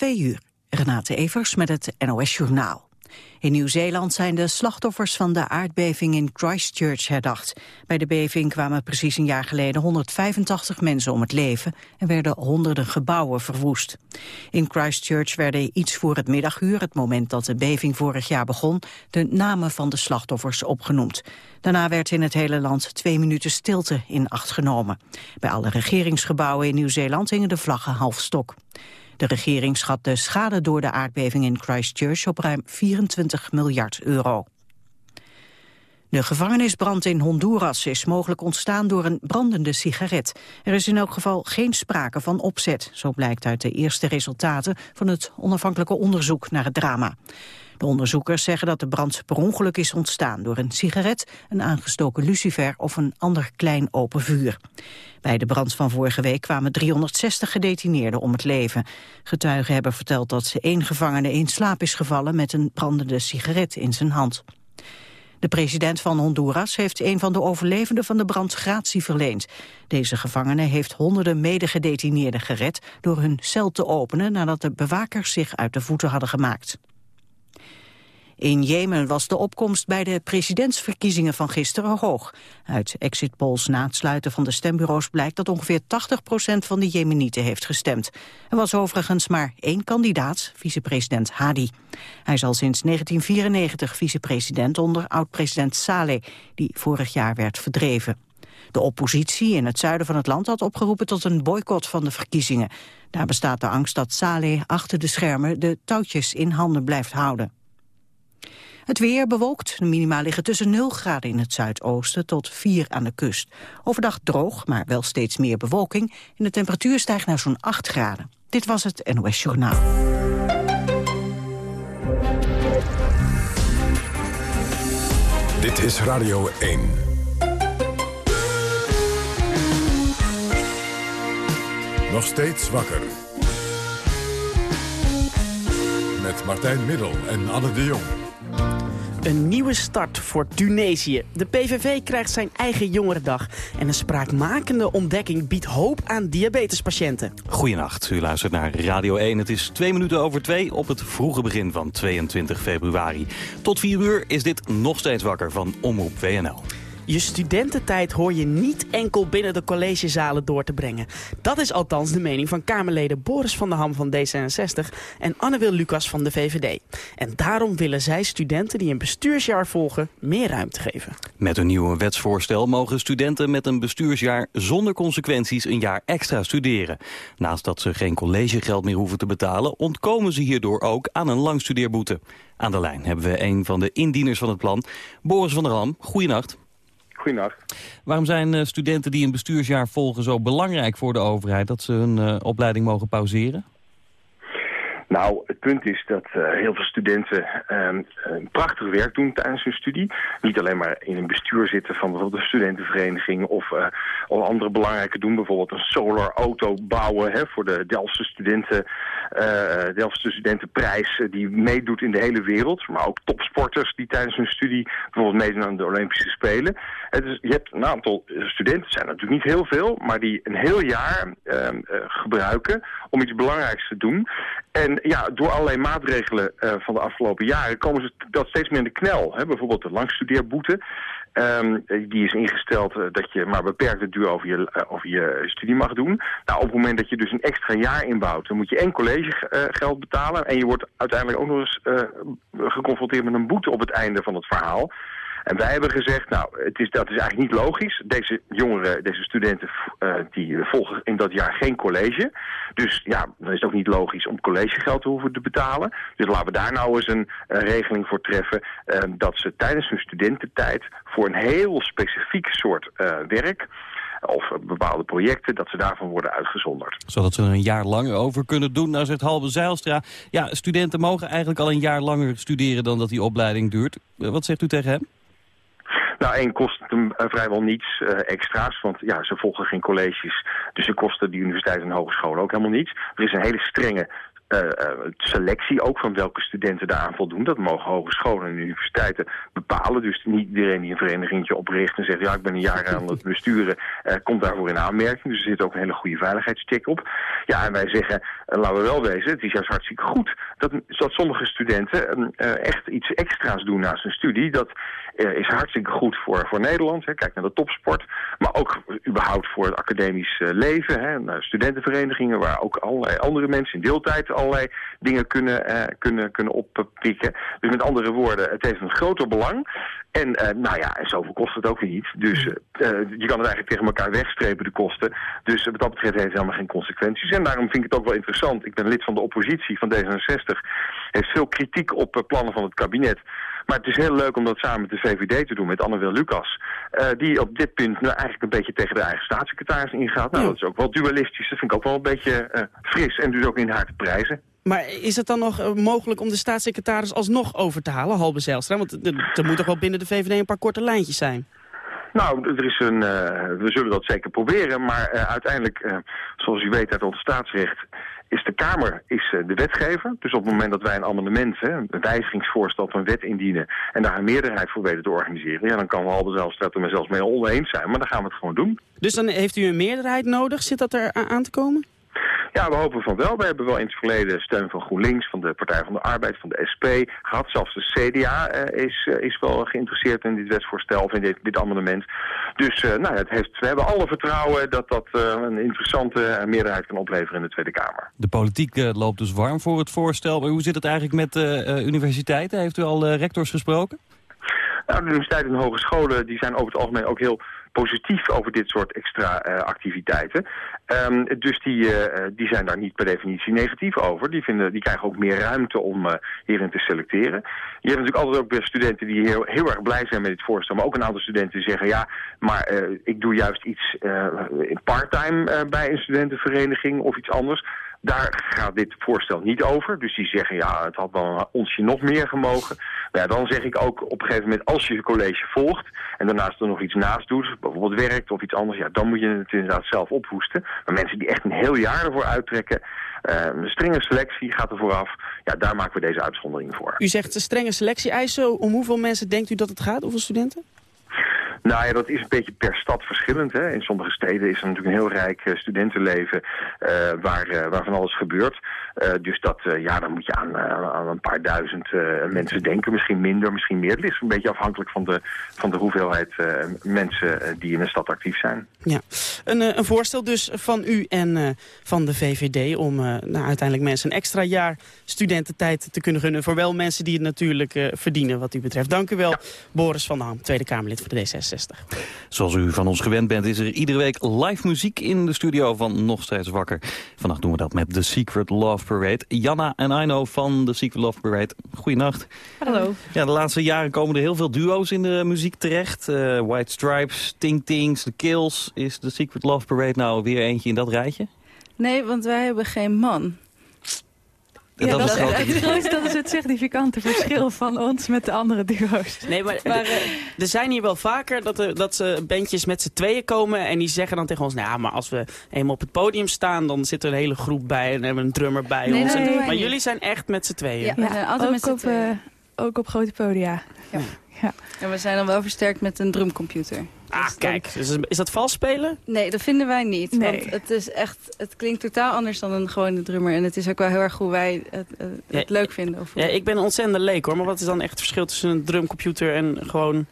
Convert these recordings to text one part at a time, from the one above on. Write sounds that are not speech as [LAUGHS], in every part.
twee uur. Renate Evers met het NOS Journaal. In Nieuw-Zeeland zijn de slachtoffers van de aardbeving in Christchurch herdacht. Bij de beving kwamen precies een jaar geleden 185 mensen om het leven en werden honderden gebouwen verwoest. In Christchurch werden iets voor het middaguur, het moment dat de beving vorig jaar begon, de namen van de slachtoffers opgenoemd. Daarna werd in het hele land twee minuten stilte in acht genomen. Bij alle regeringsgebouwen in Nieuw-Zeeland hingen de vlaggen half stok. De regering schat de schade door de aardbeving in Christchurch op ruim 24 miljard euro. De gevangenisbrand in Honduras is mogelijk ontstaan door een brandende sigaret. Er is in elk geval geen sprake van opzet, zo blijkt uit de eerste resultaten van het onafhankelijke onderzoek naar het drama. De onderzoekers zeggen dat de brand per ongeluk is ontstaan door een sigaret, een aangestoken lucifer of een ander klein open vuur. Bij de brand van vorige week kwamen 360 gedetineerden om het leven. Getuigen hebben verteld dat één gevangene in slaap is gevallen met een brandende sigaret in zijn hand. De president van Honduras heeft een van de overlevenden van de brand gratie verleend. Deze gevangene heeft honderden medegedetineerden gered door hun cel te openen nadat de bewakers zich uit de voeten hadden gemaakt. In Jemen was de opkomst bij de presidentsverkiezingen van gisteren hoog. Uit exit polls na het sluiten van de stembureaus blijkt dat ongeveer 80% van de Jemenieten heeft gestemd. Er was overigens maar één kandidaat, vicepresident Hadi. Hij is al sinds 1994 vicepresident onder oud-president Saleh, die vorig jaar werd verdreven. De oppositie in het zuiden van het land had opgeroepen tot een boycott van de verkiezingen. Daar bestaat de angst dat Saleh achter de schermen de touwtjes in handen blijft houden. Het weer bewolkt. De minima liggen tussen 0 graden in het zuidoosten tot 4 aan de kust. Overdag droog, maar wel steeds meer bewolking. En de temperatuur stijgt naar zo'n 8 graden. Dit was het NOS Journaal. Dit is Radio 1. Nog steeds wakker. Met Martijn Middel en Anne de Jong. Een nieuwe start voor Tunesië. De PVV krijgt zijn eigen jongerendag. En een spraakmakende ontdekking biedt hoop aan diabetespatiënten. Goedenacht, u luistert naar Radio 1. Het is twee minuten over twee op het vroege begin van 22 februari. Tot vier uur is dit nog steeds wakker van Omroep WNL. Je studententijd hoor je niet enkel binnen de collegezalen door te brengen. Dat is althans de mening van Kamerleden Boris van der Ham van D66 en Anne-Wil Lucas van de VVD. En daarom willen zij studenten die een bestuursjaar volgen meer ruimte geven. Met een nieuwe wetsvoorstel mogen studenten met een bestuursjaar zonder consequenties een jaar extra studeren. Naast dat ze geen collegegeld meer hoeven te betalen, ontkomen ze hierdoor ook aan een langstudeerboete. Aan de lijn hebben we een van de indieners van het plan, Boris van der Ham. Goedenacht. Goedenacht. Waarom zijn uh, studenten die een bestuursjaar volgen zo belangrijk voor de overheid... dat ze hun uh, opleiding mogen pauzeren? Nou, het punt is dat uh, heel veel studenten uh, prachtig werk doen tijdens hun studie. Niet alleen maar in een bestuur zitten van bijvoorbeeld een studentenvereniging of, uh, of andere belangrijke doen. Bijvoorbeeld een solar auto bouwen hè, voor de Delftse studenten, Delftse studentenprijs die meedoet in de hele wereld. Maar ook topsporters die tijdens hun studie bijvoorbeeld meedoen aan de Olympische Spelen. Dus je hebt een aantal studenten, zijn natuurlijk niet heel veel, maar die een heel jaar ehm, gebruiken om iets belangrijks te doen. En ja, door allerlei maatregelen uh, van de afgelopen jaren komen ze dat steeds meer in de knel. Hè? Bijvoorbeeld de langstudeerboete. Um, die is ingesteld uh, dat je maar beperkte duur over je, uh, over je studie mag doen. Nou, op het moment dat je dus een extra jaar inbouwt, dan moet je en collegegeld betalen. En je wordt uiteindelijk ook nog eens geconfronteerd met een boete op het einde van het verhaal. En wij hebben gezegd, nou, het is, dat is eigenlijk niet logisch. Deze jongeren, deze studenten, uh, die volgen in dat jaar geen college. Dus ja, dan is het ook niet logisch om collegegeld te hoeven te betalen. Dus laten we daar nou eens een, regeling voor treffen... Uh, dat ze tijdens hun studententijd voor een heel specifiek soort uh, werk of bepaalde projecten, dat ze daarvan worden uitgezonderd. Zodat ze er een jaar langer over kunnen doen. Nou zegt Halbe Zeilstra, ja, studenten mogen eigenlijk al een jaar langer studeren dan dat die opleiding duurt. Wat zegt u tegen hem? Nou, één kost hem uh, vrijwel niets uh, extra's, want ja, ze volgen geen colleges. Dus ze kosten die universiteiten en hogescholen ook helemaal niets. Er is een hele strenge selectie ook van welke studenten daaraan voldoen. Dat mogen hogescholen en universiteiten bepalen. Dus niet iedereen die een vereniging opricht en zegt... ja, ik ben een jaar aan het besturen, komt daarvoor in aanmerking. Dus er zit ook een hele goede veiligheidscheck op. Ja, en wij zeggen, laten we wel wezen, het is juist hartstikke goed... dat, dat sommige studenten echt iets extra's doen naast hun studie. Dat is hartstikke goed voor, voor Nederland. Hè. Kijk naar de topsport. Maar ook überhaupt voor het academisch leven. Hè. Studentenverenigingen waar ook allerlei andere mensen in deeltijd allerlei dingen kunnen, uh, kunnen, kunnen oppikken. Dus met andere woorden, het heeft een groter belang. En nou ja, en zoveel kost het ook weer niet. Dus je kan het eigenlijk tegen elkaar wegstrepen, de kosten. Dus wat dat betreft heeft het helemaal geen consequenties. En daarom vind ik het ook wel interessant. Ik ben lid van de oppositie van D66. Heeft veel kritiek op plannen van het kabinet. Maar het is heel leuk om dat samen met de VVD te doen, met Anne-Wil Lucas. Uh, die op dit punt nou eigenlijk een beetje tegen de eigen staatssecretaris ingaat. Nou, dat is ook wel dualistisch. Dat vind ik ook wel een beetje uh, fris en dus ook in haar te prijzen. Maar is het dan nog uh, mogelijk om de staatssecretaris alsnog over te halen, Halbe Zijlstra? Want er moet toch wel binnen de VVD een paar korte lijntjes zijn? Nou, er is een, we zullen dat zeker proberen, maar uiteindelijk, zoals u weet uit ons staatsrecht, is de Kamer is, uh, de wetgever. Dus op het moment dat wij een amendement, hè, een wijzigingsvoorstel van wet indienen... en daar een meerderheid voor weten te organiseren... ja, dan kan we al zelfs dat we zelfs mee oneens zijn. Maar dan gaan we het gewoon doen. Dus dan heeft u een meerderheid nodig? Zit dat er aan te komen? Ja, we hopen van wel. We hebben wel in het verleden steun van GroenLinks, van de Partij van de Arbeid, van de SP gehad. Zelfs de CDA uh, is, uh, is wel geïnteresseerd in dit wetsvoorstel of in dit, dit amendement. Dus uh, nou, het heeft, we hebben alle vertrouwen dat dat een interessante meerderheid kan opleveren in de Tweede Kamer. De politiek loopt dus warm voor het voorstel. Maar hoe zit het eigenlijk met universiteiten? Heeft u al rectors gesproken? Nou, de universiteiten en hogescholen die zijn over het algemeen ook heel positief over dit soort extra uh, activiteiten. Um, dus die, uh, die zijn daar niet per definitie negatief over. Die, vinden, die krijgen ook meer ruimte om hierin te selecteren. Je hebt natuurlijk altijd ook studenten die heel, heel erg blij zijn met dit voorstel. Maar ook een aantal studenten die zeggen... ja, maar ik doe juist iets part-time bij een studentenvereniging of iets anders... Daar gaat dit voorstel niet over. Dus die zeggen, ja, het had wel onsje nog meer gemogen. Maar ja, dan zeg ik ook op een gegeven moment, als je je college volgt... en daarnaast er nog iets naast doet, bijvoorbeeld werkt of iets anders... ja, dan moet je het inderdaad zelf ophoesten. Maar mensen die echt een heel jaar ervoor uittrekken... Uh, een strenge selectie gaat er vooraf. Ja, daar maken we deze uitzonderingen voor. U zegt een strenge selectie-eisen. Om hoeveel mensen denkt u dat het gaat? Hoeveel studenten? Nou ja, dat is een beetje per stad verschillend. Hè. In sommige steden is er natuurlijk een heel rijk uh, studentenleven uh, waar, uh, waar van alles gebeurt. dus dat, ja, dan moet je aan, aan een paar duizend mensen denken. Misschien minder, misschien meer. Het is een beetje afhankelijk van de, van de hoeveelheid mensen die in een stad actief zijn. Ja, een, een voorstel dus van u en van de VVD om nou, uiteindelijk mensen een extra jaar studententijd te kunnen gunnen. Voor wel mensen die het natuurlijk verdienen wat u betreft. Dank u wel, Boris van der Ham, Tweede Kamerlid voor de D66. Zoals u van ons gewend bent is er iedere week live muziek in de studio van Nog Steeds Wakker. Vannacht doen we dat met The Secret Love Parade. Janna en Aino van The Secret Love Parade. Goedenacht. Hallo. Ja, de laatste jaren komen er heel veel duo's in de muziek terecht. Uh, White Stripes, Ting Tings, The Kills. Is The Secret Love Parade nou weer eentje in dat rijtje? Nee, want wij hebben geen man. Ja, dat, is dat is het significante verschil van ons met de andere duo's. Nee, maar, maar uh, er zijn hier wel vaker dat, er, dat ze bandjes met z'n tweeën komen... en die zeggen dan tegen ons... nou, maar als we eenmaal op het podium staan... dan zit er een hele groep bij en hebben we een drummer bij nee, ons. Nee, maar jullie zijn echt met z'n tweeën. Ja, zijn altijd met tweeën. Uh, ook op grote podia. Ja. Ja. En we zijn dan wel versterkt met een drumcomputer. Ah, dus kijk. Dus is dat vals spelen? Nee, dat vinden wij niet. Nee. Want het, is echt, het klinkt totaal anders dan een gewone drummer. En het is ook wel heel erg hoe wij het, het leuk vinden. Of ja, ik ben een ontzettende leek hoor. Maar wat is dan echt het verschil tussen een drumcomputer en gewoon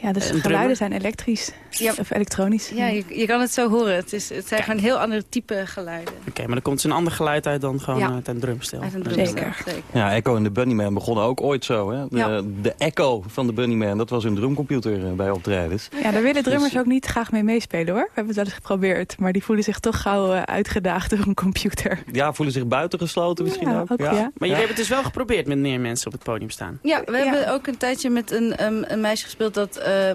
ja, dus de geluiden zijn elektrisch ja. of elektronisch. Ja, je, je, kan het zo horen. Het, is, het zijn gewoon heel andere type geluiden. Oké, maar er komt een ander geluid uit dan gewoon ja. uit een drumstel. Uit een drumstel, zeker. zeker. Ja, Echo en de Bunnyman begonnen ook ooit zo. Hè? De, de Echo van de Bunnyman, dat was een drumcomputer eh, bij optredens. Ja, daar willen drummers dus- ook niet graag mee meespelen hoor. We hebben het wel eens geprobeerd. Maar die voelen zich toch gauw uh, uitgedaagd door een computer. Ja, voelen zich buitengesloten misschien ook. ook ja. Maar jullie hebben het dus wel geprobeerd met meer mensen op het podium staan. Ja, we hebben ook een tijdje met een, um, een meisje gespeeld dat... Uh,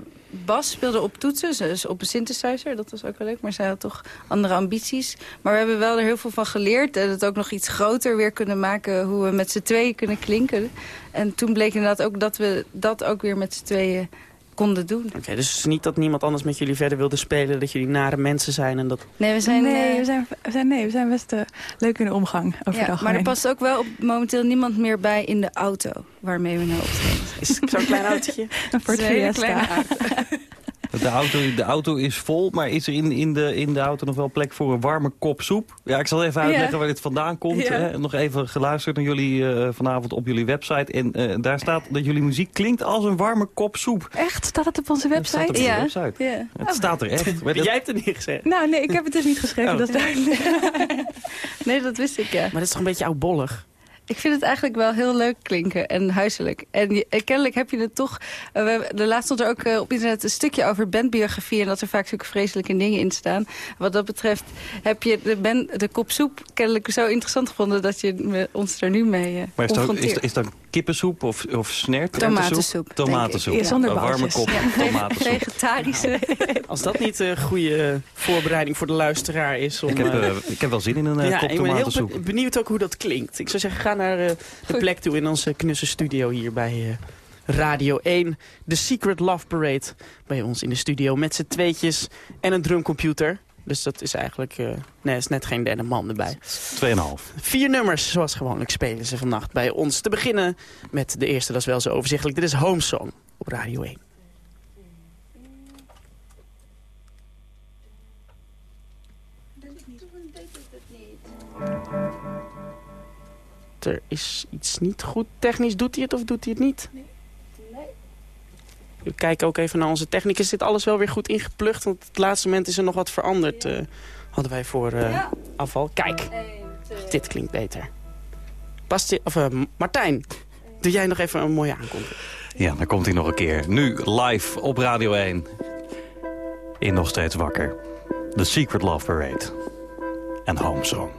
Bas speelde op toetsen, dus op een synthesizer. Dat was ook wel leuk, maar zij had toch andere ambities. Maar we hebben wel er heel veel van geleerd. En het ook nog iets groter weer kunnen maken. Hoe we met z'n tweeën kunnen klinken. En toen bleek inderdaad ook dat we dat ook weer met z'n tweeën konden doen. Oké, dus niet dat niemand anders met jullie verder wilde spelen... dat jullie nare mensen zijn en dat... Nee, we zijn... nee, eh, we zijn, we zijn, nee, we zijn best eh, leuk in de omgang overdag. ja, maar er past ook wel op, momenteel niemand meer bij in de auto waarmee we nou optreden. Is zo'n klein autootje? [LAUGHS] een Ford Fiesta. [LAUGHS] De auto, de auto is vol, maar is er in, in, de, in de auto nog wel plek voor een warme kop soep? Ja, ik zal even uitleggen Ja. waar dit vandaan komt. Ja. Hè. Nog even geluisterd naar jullie eh, vanavond op jullie website. En eh, daar staat dat jullie muziek klinkt als een warme kop soep. Echt? Staat het op onze staat website? op Ja. de website. Ja. Het staat er echt. [LAUGHS] Maar dat- Jij hebt het niet gezegd. Nou, nee, ik heb het dus niet geschreven. Oh. Dat is duidelijk. [LAUGHS] Nee, dat wist ik, ja. Maar dat is toch een beetje oudbollig? Ik vind het eigenlijk wel heel leuk klinken en huiselijk. En je- eh, kennelijk heb je het toch... eh, we de laatst stond er ook eh, op internet een stukje over bandbiografie... en dat er vaak zulke vreselijke dingen in staan. Wat dat betreft heb je de, band, de kop soep kennelijk zo interessant gevonden... dat je me- ons er nu mee uh, maar is, ook- is, is dan kippensoep of, of snert? Tomatensoep. Tomatensoep. Ja, zonder Een warme kop Ja, tomatensoep. vegetarische... [LAUGHS] Als dat niet een goede voorbereiding voor de luisteraar is... Om, Ik heb, eh, eh, ik heb wel zin in een eh, ja, kop ik ben heel tomatensoep. benieuwd ook hoe dat klinkt. Ik zou zeggen, ga naar de plek toe in onze knusse studio hier bij Radio 1. The Secret Love Parade bij ons in de studio met z'n tweetjes en een drumcomputer. Dus dat is eigenlijk, eh, nee, is net geen derde man erbij. 2,5. Vier nummers, zoals gewoonlijk, spelen ze vannacht bij ons. Te beginnen met de eerste, dat is wel zo overzichtelijk. Dit is Home Song op Radio 1. Er is iets niet goed. Technisch doet hij het of doet hij het niet? Nee. We kijken ook even naar onze technicus. Zit alles wel weer goed ingeplucht? Want op het laatste moment is er nog wat veranderd. eh, hadden wij voor eh, afval. Kijk, dit klinkt beter. Basti of, eh, Martijn, doe jij nog even een mooie aankondiging? Ja, dan komt hij nog een keer. Nu live op Radio 1. In Nog Steeds Wakker. The Secret Love Parade. En Home Song.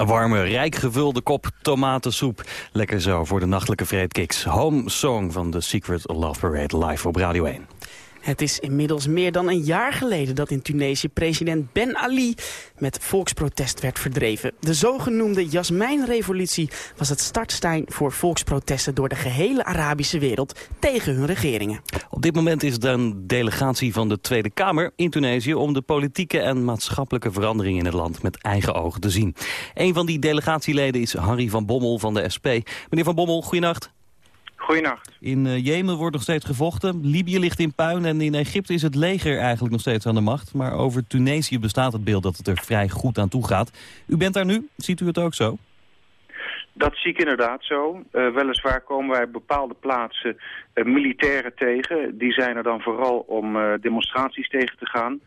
Een warme, rijk gevulde kop tomatensoep. Lekker zo voor de nachtelijke vreedkiks. Home Song van The Secret Love Parade live op Radio 1. Het is inmiddels meer dan een jaar geleden dat in Tunesië president Ben Ali met volksprotest werd verdreven. De zogenoemde Jasmijnrevolutie was het startstein voor volksprotesten door de gehele Arabische wereld tegen hun regeringen. Op dit moment is er een delegatie van de Tweede Kamer in Tunesië... om de politieke en maatschappelijke veranderingen in het land met eigen ogen te zien. Een van die delegatieleden is Harry van Bommel van de SP. Meneer van Bommel, goeienacht. Goeienacht. In uh, Jemen wordt nog steeds gevochten. Libië ligt in puin en in Egypte is het leger eigenlijk nog steeds aan de macht. Maar over Tunesië bestaat het beeld dat het er vrij goed aan toe gaat. U bent daar nu. Ziet u het ook zo? Dat zie ik inderdaad zo. Uh, weliswaar komen wij op bepaalde plaatsen uh, militairen tegen. Die zijn er dan vooral om demonstraties tegen te gaan.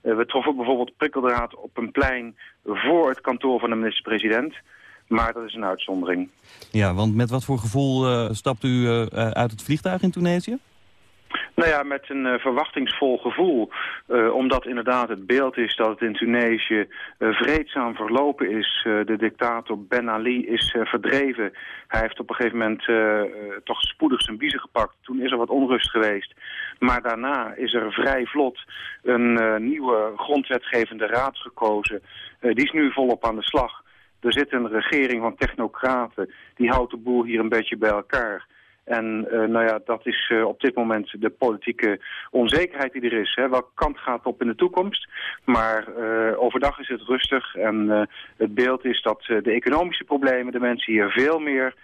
we troffen bijvoorbeeld prikkeldraad op een plein voor het kantoor van de minister-president... Maar dat is een uitzondering. Ja, want met wat voor gevoel uh, stapt u uh, uit het vliegtuig in Tunesië? Nou ja, met een uh, verwachtingsvol gevoel. Uh, omdat inderdaad het beeld is dat het in Tunesië uh, vreedzaam verlopen is. de dictator Ben Ali is verdreven. Hij heeft op een gegeven moment toch spoedig zijn biezen gepakt. Toen is er wat onrust geweest. Maar daarna is er vrij vlot een nieuwe grondwetgevende raad gekozen. die is nu volop aan de slag. Er zit een regering van technocraten, die houdt de boel hier een beetje bij elkaar. En uh, nou ja, dat is uh, op dit moment de politieke onzekerheid die er is. Hè. Welke kant gaat op in de toekomst? Maar uh, overdag is het rustig en het beeld is dat de economische problemen de mensen hier veel meer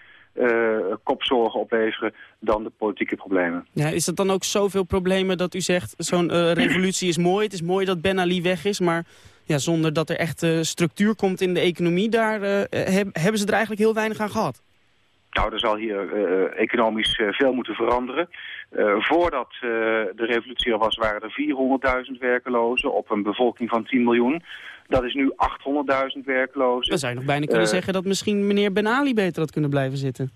kopzorgen opleveren dan de politieke problemen. Ja, is het dan ook zoveel problemen dat u zegt, zo'n revolutie is mooi, het is mooi dat Ben Ali weg is, maar ja, zonder dat er echt uh, structuur komt in de economie, daar heb, hebben ze er eigenlijk heel weinig aan gehad. Nou, er zal hier uh, economisch veel moeten veranderen. voordat de revolutie er was, waren er 400.000 werkelozen op een bevolking van 10 miljoen. Dat is nu 800.000 werklozen. Dan zou je nog bijna kunnen zeggen dat misschien meneer Ben Ali beter had kunnen blijven zitten.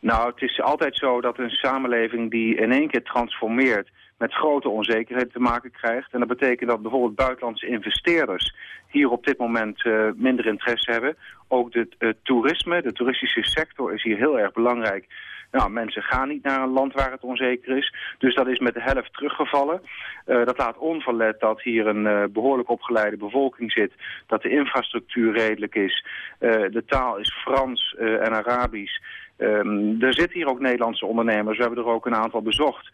Nou, het is altijd zo dat een samenleving die in één keer transformeert met grote onzekerheden te maken krijgt. En dat betekent dat bijvoorbeeld buitenlandse investeerders hier op dit moment uh, minder interesse hebben. Ook het uh, toerisme, de toeristische sector is hier heel erg belangrijk. Nou, mensen gaan niet naar een land waar het onzeker is. Dus dat is met de helft teruggevallen. Uh, dat laat onverlet dat hier een behoorlijk opgeleide bevolking zit. Dat de infrastructuur redelijk is. De taal is Frans en Arabisch. Um, er zitten hier ook Nederlandse ondernemers. We hebben er ook een aantal bezocht.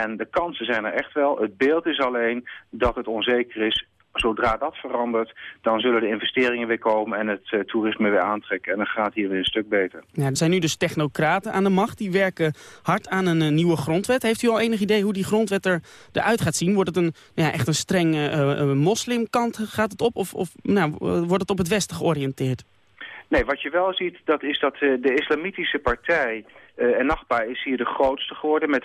En de kansen zijn er echt wel. Het beeld is alleen dat het onzeker is. Zodra dat verandert, dan zullen de investeringen weer komen en het uh, toerisme weer aantrekken. En dan gaat hier weer een stuk beter. Ja, er zijn nu dus technocraten aan de macht. Die werken hard aan een uh, nieuwe grondwet. Heeft u al enig idee hoe die grondwet er, eruit gaat zien? Wordt het een, ja, echt een streng uh, moslimkant gaat het op? Of, of nou, wordt het op het westen georiënteerd? Nee, wat je wel ziet, dat is dat de islamitische partij... Uh, en Nachtba is hier de grootste geworden met 40%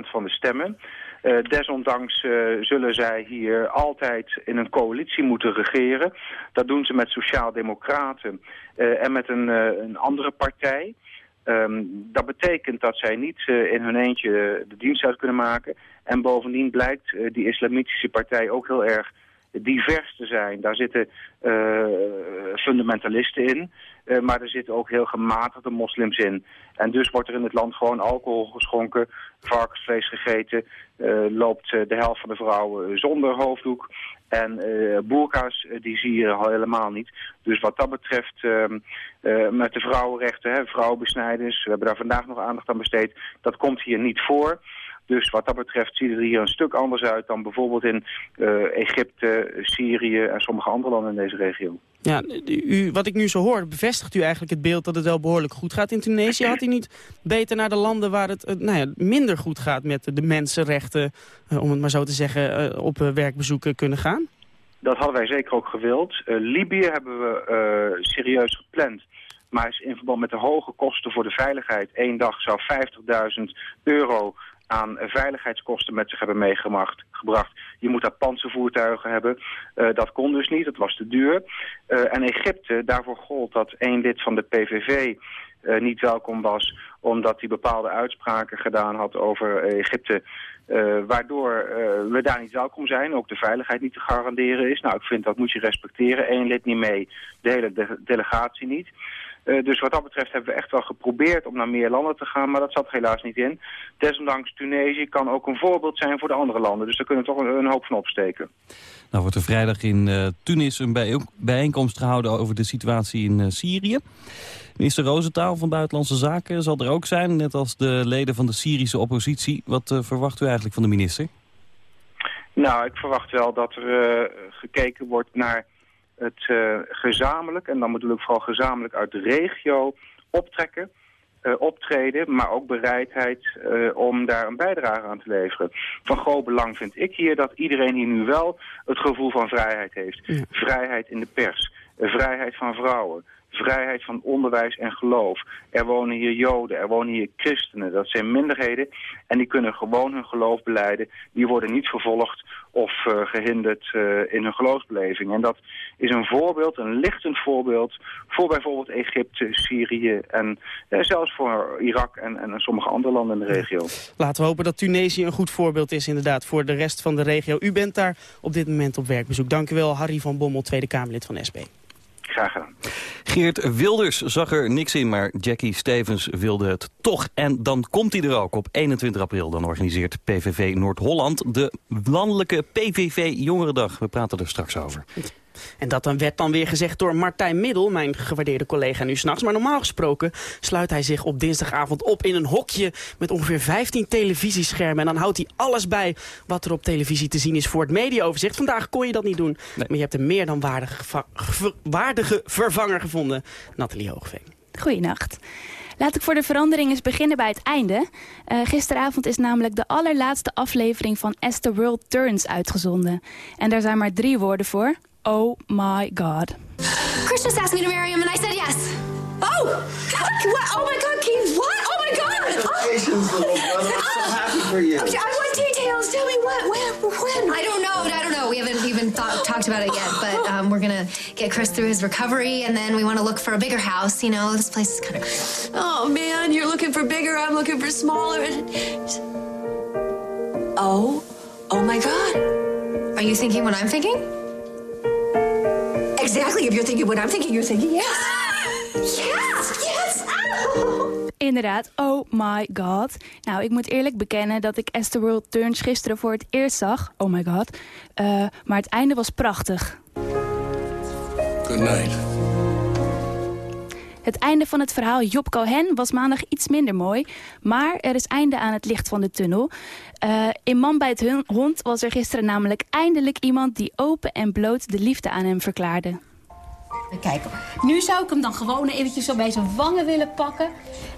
van de stemmen. Uh, desondanks uh, zullen zij hier altijd in een coalitie moeten regeren. Dat doen ze met sociaaldemocraten en met een, een andere partij. Um, dat betekent dat zij niet in hun eentje de dienst uit kunnen maken. En bovendien blijkt die islamitische partij ook heel erg divers te zijn. Daar zitten fundamentalisten in, uh, maar er zitten ook heel gematigde moslims in. En dus wordt er in het land gewoon alcohol geschonken, varkensvlees gegeten, uh, loopt de helft van de vrouwen zonder hoofddoek. En uh, boerka's, die zie je al helemaal niet. Dus wat dat betreft, uh, met de vrouwenrechten, hè, vrouwenbesnijders, we hebben daar vandaag nog aandacht aan besteed, dat komt hier niet voor. Dus wat dat betreft ziet het er hier een stuk anders uit dan bijvoorbeeld in uh, Egypte, Syrië en sommige andere landen in deze regio. Ja, u, wat ik nu zo hoor, bevestigt u eigenlijk het beeld dat het wel behoorlijk goed gaat in Tunesië? Had u niet beter naar de landen waar het uh, nou ja, minder goed gaat met de mensenrechten, uh, om het maar zo te zeggen, op werkbezoeken kunnen gaan? Dat hadden wij zeker ook gewild. Libië hebben we serieus gepland. Maar is in verband met de hoge kosten voor de veiligheid, één dag zou 50.000 euro aan veiligheidskosten met zich hebben meegebracht. Je moet daar panzervoertuigen hebben. Uh, dat kon dus niet, dat was te duur. Uh, en Egypte, daarvoor gold dat één lid van de PVV uh, niet welkom was omdat hij bepaalde uitspraken gedaan had over Egypte... Waardoor we daar niet welkom zijn, ook de veiligheid niet te garanderen is. Nou, ik vind dat moet je respecteren. Eén lid niet mee, de hele de delegatie niet. Uh, dus wat dat betreft hebben we echt wel geprobeerd om naar meer landen te gaan, maar dat zat helaas niet in. Desondanks Tunesië kan ook een voorbeeld zijn voor de andere landen, dus daar kunnen we toch een, een hoop van opsteken. Nou wordt er vrijdag in uh, Tunis een bij bijeenkomst gehouden over de situatie in uh, Syrië. Minister Rozentaal van Buitenlandse Zaken zal er ook zijn, net als de leden van de Syrische oppositie. Wat verwacht u eigenlijk van de minister? Nou, ik verwacht wel dat er gekeken wordt naar het gezamenlijk, en dan bedoel ik vooral gezamenlijk uit de regio, optrekken uh, optreden, maar ook bereidheid uh, om daar een bijdrage aan te leveren. Van groot belang vind ik hier dat iedereen hier nu wel het gevoel van vrijheid heeft. Ja. Vrijheid in de pers, vrijheid van vrouwen, vrijheid van onderwijs en geloof. Er wonen hier joden, er wonen hier christenen. Dat zijn minderheden en die kunnen gewoon hun geloof beleiden. Die worden niet vervolgd of uh, gehinderd uh, in hun geloofsbeleving. En dat is een voorbeeld, een lichtend voorbeeld... voor bijvoorbeeld Egypte, Syrië en uh, zelfs voor Irak en, en sommige andere landen in de regio. Laten we hopen dat Tunesië een goed voorbeeld is inderdaad voor de rest van de regio. U bent daar op dit moment op werkbezoek. Dank u wel, Harry van Bommel, Tweede Kamerlid van SP. Geert Wilders zag er niks in, maar Jackie Stevens wilde het toch. En dan komt hij er ook. Op 21 april dan organiseert PVV Noord-Holland de landelijke PVV Jongerendag. We praten er straks over. En dat dan werd dan weer gezegd door Martijn Middel, mijn gewaardeerde collega nu s'nachts. Maar normaal gesproken sluit hij zich op dinsdagavond op in een hokje met ongeveer 15 televisieschermen. En dan houdt hij alles bij wat er op televisie te zien is voor het mediaoverzicht. Vandaag kon je dat niet doen, nee. maar je hebt een meer dan waardige, waardige vervanger gevonden. Nathalie Hoogveen. Goeienacht. Laat ik voor de verandering eens beginnen bij het einde. Uh, gisteravond is namelijk de allerlaatste aflevering van As the World Turns uitgezonden. En daar zijn maar drie woorden voor. Oh my god. Chris just asked me to marry him and I said yes. Oh! What? Oh my god, Keith, what? Oh my god! Congratulations, little brother. I'm so happy for you. Okay, I want details. Tell me what, when, when? I don't know, I don't know. We haven't even thought, talked about it yet, but um, we're gonna get Chris through his recovery and then we want to look for a bigger house. You know, this place is kind of... Oh man, you're looking for bigger, I'm looking for smaller. Oh, oh my god. Are you thinking what I'm thinking? Exactly. If you're thinking what I'm thinking, you're thinking yes. Yes, yes. Inderdaad, oh my god. Nou, ik moet eerlijk bekennen dat ik As the World Turns gisteren voor het eerst zag. Oh my god. Uh, maar het einde was prachtig. Good night. Het einde van het verhaal Job Cohen was maandag iets minder mooi. Maar er is einde aan het licht van de tunnel. In Man bij het hond was er gisteren namelijk eindelijk iemand... die open en bloot de liefde aan hem verklaarde. Kijk, nu zou ik hem dan gewoon eventjes zo bij zijn wangen willen pakken...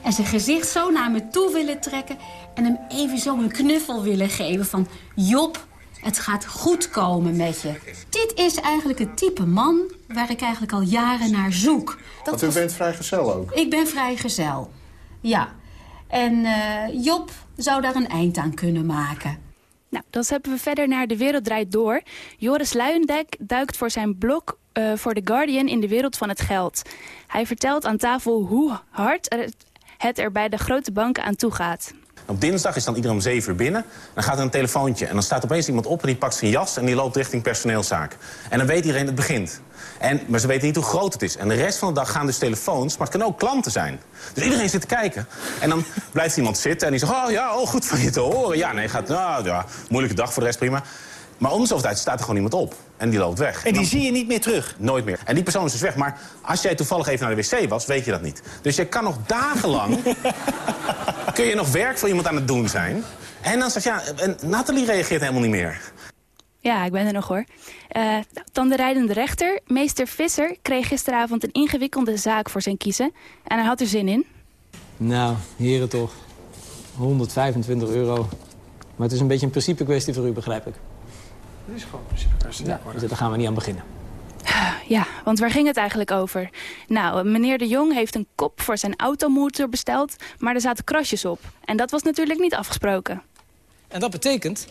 en zijn gezicht zo naar me toe willen trekken... en hem even zo een knuffel willen geven van... Job, het gaat goed komen met je. Dit is eigenlijk het type man waar ik eigenlijk al jaren naar zoek. Dat Want u was... bent vrijgezel ook? Ik ben vrijgezel, ja. En uh, Job zou daar een eind aan kunnen maken. Nou, dan hebben we verder naar De Wereld Draait Door. Joris Luijendijk duikt voor zijn blog uh, voor The Guardian in de wereld van het geld. Hij vertelt aan tafel hoe hard het er bij de grote banken aan toe gaat. Op dinsdag is dan iedereen om 7 uur binnen. Dan gaat er een telefoontje en dan staat opeens iemand op... en die pakt zijn jas en die loopt richting personeelszaak. En dan weet iedereen het begint. En, maar ze weten niet hoe groot het is. En de rest van de dag gaan dus telefoons, maar het kunnen ook klanten zijn. Dus iedereen zit te kijken. En dan blijft iemand zitten en die zegt... oh ja, oh, goed van je te horen. Ja, nee, gaat, nou, ja, moeilijke dag voor de rest, prima. Maar om zoveel tijd staat er gewoon iemand op. En die loopt weg. En die dan... zie je niet meer terug? Nooit meer. En die persoon is dus weg. Maar als jij toevallig even naar de wc was, weet je dat niet. Dus je kan nog dagenlang... [LAUGHS] kun je nog werk voor iemand aan het doen zijn. En dan zegt ja, en Nathalie reageert helemaal niet meer. Ja, ik ben er nog hoor. Uh, dan de rijdende rechter. Meester Visser kreeg gisteravond een ingewikkelde zaak voor zijn kiezen. En hij had er zin in. Nou, heren toch. 125 euro. Maar het is een beetje een principe kwestie voor u, begrijp ik. Het is gewoon een principe kwestie. Ja, dus daar gaan we niet aan beginnen. Ja, want waar ging het eigenlijk over? Nou, meneer de Jong heeft een kop voor zijn automotor besteld... maar er zaten krasjes op. En dat was natuurlijk niet afgesproken. En dat betekent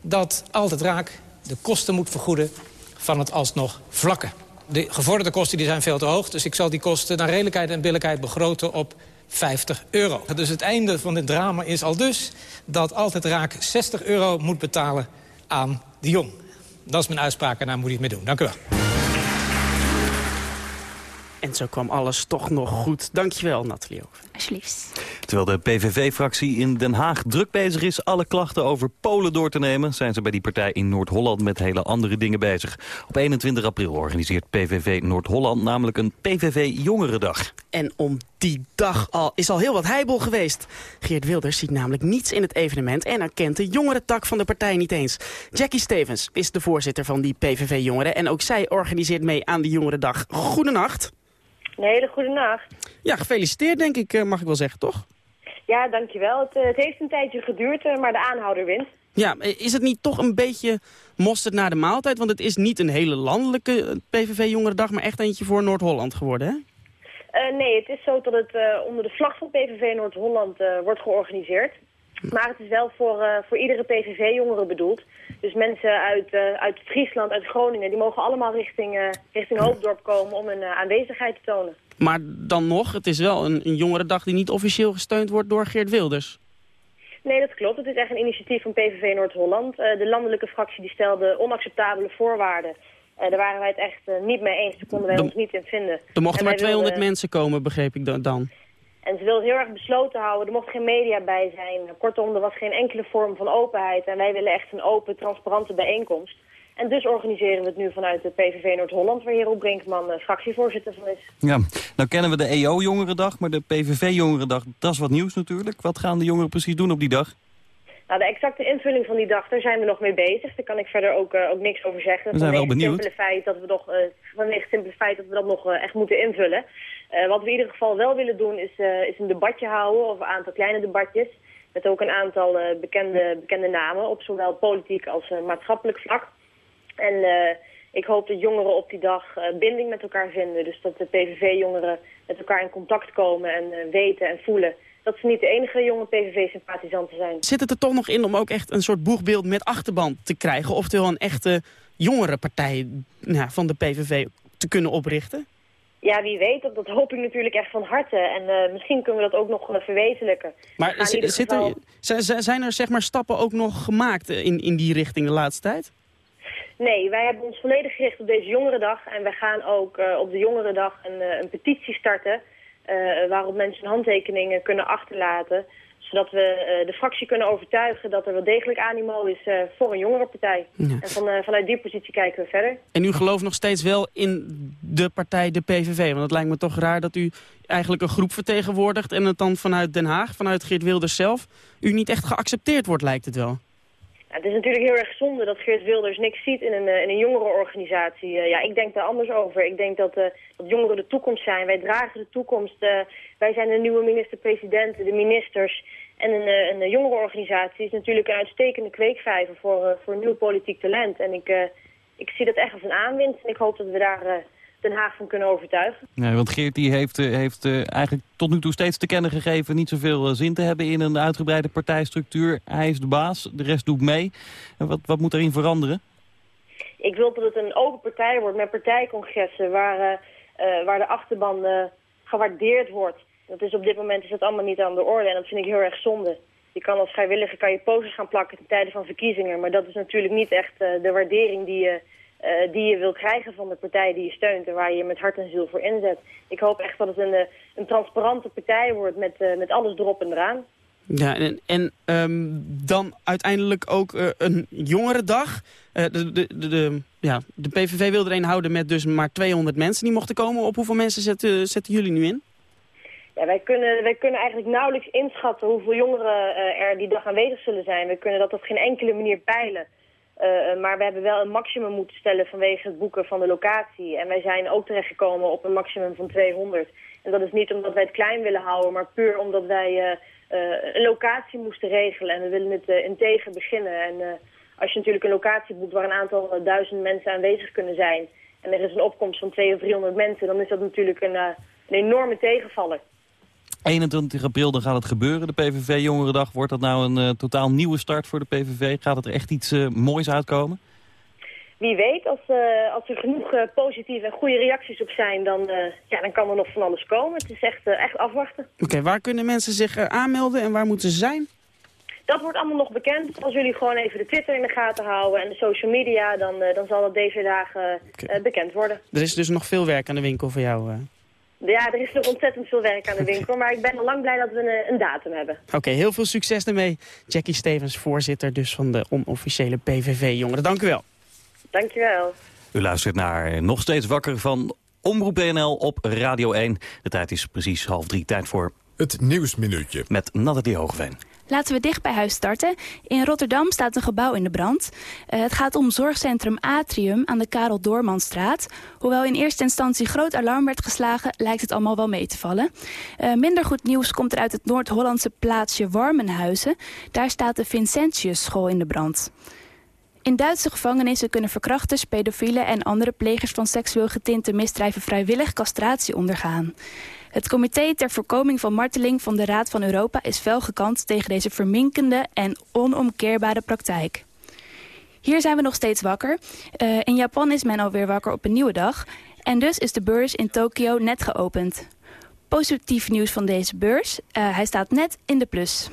dat Altijd Raak de kosten moet vergoeden van het alsnog vlakken. De gevorderde kosten die zijn veel te hoog, dus ik zal die kosten naar redelijkheid en billijkheid begroten op 50 euro. Dus het einde van dit drama is al dus dat Altijd Raak 60 euro moet betalen aan de jong. Dat is mijn uitspraak en daar moet hij het mee doen. Dank u wel. En zo kwam alles toch nog goed. Dankjewel, Nathalie. Alsjeblieft. Terwijl de PVV-fractie in Den Haag druk bezig is alle klachten over Polen door te nemen... zijn ze bij die partij in Noord-Holland met hele andere dingen bezig. Op 21 april organiseert PVV Noord-Holland namelijk een PVV-jongerendag. En om die dag al is al heel wat heibel geweest. Geert Wilders ziet namelijk niets in het evenement... en herkent de jongerentak van de partij niet eens. Jackie Stevens is de voorzitter van die PVV-jongeren... en ook zij organiseert mee aan de jongerendag. Goedenacht. Een hele goede nacht. Ja, gefeliciteerd denk ik, eh, mag ik wel zeggen, toch? Ja, dankjewel. Het, eh, het heeft een tijdje geduurd, eh, maar de aanhouder wint. Ja, is het niet toch een beetje mosterd na de maaltijd? Want het is niet een hele landelijke eh, PVV-jongerendag, maar echt eentje voor Noord-Holland geworden, hè? Nee, het is zo dat het onder de vlag van PVV Noord-Holland wordt georganiseerd. Maar het is wel voor, voor iedere PVV-jongere bedoeld. Dus mensen uit, uit Friesland, uit Groningen, die mogen allemaal richting, richting Hoofddorp komen om hun aanwezigheid te tonen. Maar dan nog, het is wel een, een jongerendag die niet officieel gesteund wordt door Geert Wilders. Nee, dat klopt. Het is echt een initiatief van PVV Noord-Holland. Eh, de landelijke fractie die stelde onacceptabele voorwaarden. Eh, daar waren wij het echt eh, niet mee eens. Daar konden wij ons niet in vinden. Er mochten En maar wij 200 wilden- mensen komen, begreep ik da- dan. En ze wilden het heel erg besloten houden. Er mocht geen media bij zijn. Kortom, er was geen enkele vorm van openheid. En wij willen echt een open, transparante bijeenkomst. En dus organiseren we het nu vanuit de PVV Noord-Holland... waar Hero Brinkman eh, fractievoorzitter van is. Ja, nou kennen we de EO-jongerendag, maar de PVV-jongerendag, dat is wat nieuws natuurlijk. Wat gaan de jongeren precies doen op die dag? Nou, de exacte invulling van die dag, daar zijn we nog mee bezig. Daar kan ik verder ook, eh, ook niks over zeggen. We zijn wel het benieuwd. simpele feit dat we, nog, eh, vanwege het simpele feit dat, we dat nog echt moeten invullen. Wat we in ieder geval wel willen doen is, is een debatje houden, of een aantal kleine debatjes. Met ook een aantal bekende, bekende namen op zowel politiek als maatschappelijk vlak. En eh, ik hoop dat jongeren op die dag eh, binding met elkaar vinden. Dus dat de PVV-jongeren met elkaar in contact komen en eh, weten en voelen dat ze niet de enige jonge PVV-sympathisanten zijn. Zit het er toch nog in om ook echt een soort boegbeeld met achterban te krijgen? Oftewel een echte jongerenpartij nou, van de PVV te kunnen oprichten? Ja, wie weet, dat, dat hoop ik natuurlijk echt van harte. En misschien kunnen we dat ook nog verwezenlijken. We Maar zit geval- er, zi- zi- zijn er zeg maar, stappen ook nog gemaakt in, in die richting de laatste tijd? Nee, wij hebben ons volledig gericht op deze jongerendag. En wij gaan ook eh, op de jongerendag een, eh, een petitie starten... eh, waarop mensen handtekeningen kunnen achterlaten... zodat we de fractie kunnen overtuigen dat er wel degelijk animo is voor een jongerenpartij. Ja. En van, vanuit die positie kijken we verder. En u gelooft nog steeds wel in de partij, de PVV? Want het lijkt me toch raar dat u eigenlijk een groep vertegenwoordigt... en het dan vanuit Den Haag, vanuit Geert Wilders zelf... u niet echt geaccepteerd wordt, lijkt het wel. Het is natuurlijk heel erg zonde dat Geert Wilders niks ziet in een, eh, in een jongerenorganisatie. Eh, ja, ik denk daar anders over. Ik denk dat, eh, dat jongeren de toekomst zijn. Wij dragen de toekomst. wij zijn de nieuwe minister-president, de ministers. En een, een jongerenorganisatie is natuurlijk een uitstekende kweekvijver voor, voor nieuw politiek talent. En ik, ik zie dat echt als een aanwinst. En ik hoop dat we daar Den Haag van kunnen overtuigen. Nee, want Geert die heeft, eh, heeft eh, eigenlijk tot nu toe steeds te kennen gegeven... niet zoveel eh, zin te hebben in een uitgebreide partijstructuur. Hij is de baas, de rest doet mee. En wat, wat moet erin veranderen? Ik wil dat het een open partij wordt met partijcongressen waar, waar de achterban gewaardeerd wordt. Dat is op dit moment is dat allemaal niet aan de orde en dat vind ik heel erg zonde. Je kan als vrijwilliger kan je posters gaan plakken ten tijde van verkiezingen, maar dat is natuurlijk niet echt de waardering die je, eh, die je wil krijgen van de partij die je steunt en waar je je met hart en ziel voor inzet. Ik hoop echt dat het een, eh, een transparante partij wordt met, eh, met alles erop en eraan. Ja, en, en ehm, dan uiteindelijk ook een jongerendag. Eh de, de, de, ja, de PVV wil er een houden met dus maar 200 mensen die mochten komen. Op hoeveel mensen zetten, zetten jullie nu in? Ja, wij, kunnen, wij kunnen eigenlijk nauwelijks inschatten hoeveel jongeren er die dag aanwezig zullen zijn. We kunnen dat op geen enkele manier peilen. Eh, eh, maar we hebben wel een maximum moeten stellen vanwege het boeken van de locatie. En wij zijn ook terechtgekomen op een maximum van 200. En dat is niet omdat wij het klein willen houden, maar puur omdat wij eh, een locatie moesten regelen. En we willen het integer beginnen. En als je natuurlijk een locatie boekt waar een aantal duizend mensen aanwezig kunnen zijn... en er is een opkomst van 200 of 300 mensen, dan is dat natuurlijk een, een enorme tegenvaller. 21 april dan gaat het gebeuren, de PVV-jongerendag. Wordt dat nou een uh, totaal nieuwe start voor de PVV? Gaat het er echt iets uh, moois uitkomen? wie weet, als, eh, als er genoeg eh, positieve en goede reacties op zijn, dan, eh, ja, dan kan er nog van alles komen. Het is echt, eh, echt afwachten. Oké, waar kunnen mensen zich eh, aanmelden en waar moeten ze zijn? Dat wordt allemaal nog bekend. Als jullie gewoon even de Twitter in de gaten houden en de social media, dan, eh, dan zal dat deze dagen eh, bekend worden. Er is dus nog veel werk aan de winkel voor jou. Ja, er is nog ontzettend veel werk aan de winkel, maar ik ben al lang blij dat we een, een datum hebben. Oké, heel veel succes ermee. Jackie Stevens, voorzitter dus van de onofficiële PVV-jongeren. Dank u wel. Dankjewel. U luistert naar Nog Steeds Wakker van Omroep BNL op Radio 1. De tijd is precies half drie. Tijd voor... Het Nieuwsminuutje. Met Nathalie Hoogveen. Laten we dicht bij huis starten. In Rotterdam staat een gebouw in de brand. Eh, het gaat om zorgcentrum Atrium aan de Karel Doormanstraat. Hoewel in eerste instantie groot alarm werd geslagen... lijkt het allemaal wel mee te vallen. Eh, minder goed nieuws komt er uit het Noord-Hollandse plaatsje Warmenhuizen. Daar staat de Vincentius School in de brand. In Duitse gevangenissen kunnen verkrachters, pedofielen en andere plegers van seksueel getinte misdrijven vrijwillig castratie ondergaan. Het Comité ter Voorkoming van Marteling van de Raad van Europa is fel gekant tegen deze verminkende en onomkeerbare praktijk. Hier zijn we nog steeds wakker. Uh, in Japan is men alweer wakker op een nieuwe dag. En dus is de beurs in Tokio net geopend. Positief nieuws van deze beurs. Uh, hij staat net in de plus.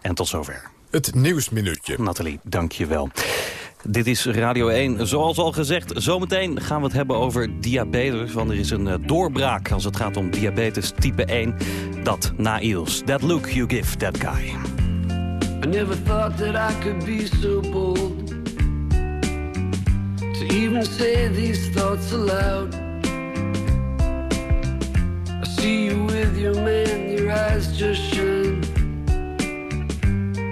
En tot zover. Het Nieuwsminuutje. Nathalie, dank je wel. Dit is Radio 1. Zoals al gezegd, zometeen gaan we het hebben over diabetes. Want er is een uh, doorbraak als het gaat om diabetes type 1. Dat na Iels. That look you give that guy. I never thought that I could be so bold To even say these thoughts aloud I see you with your man, your eyes just shine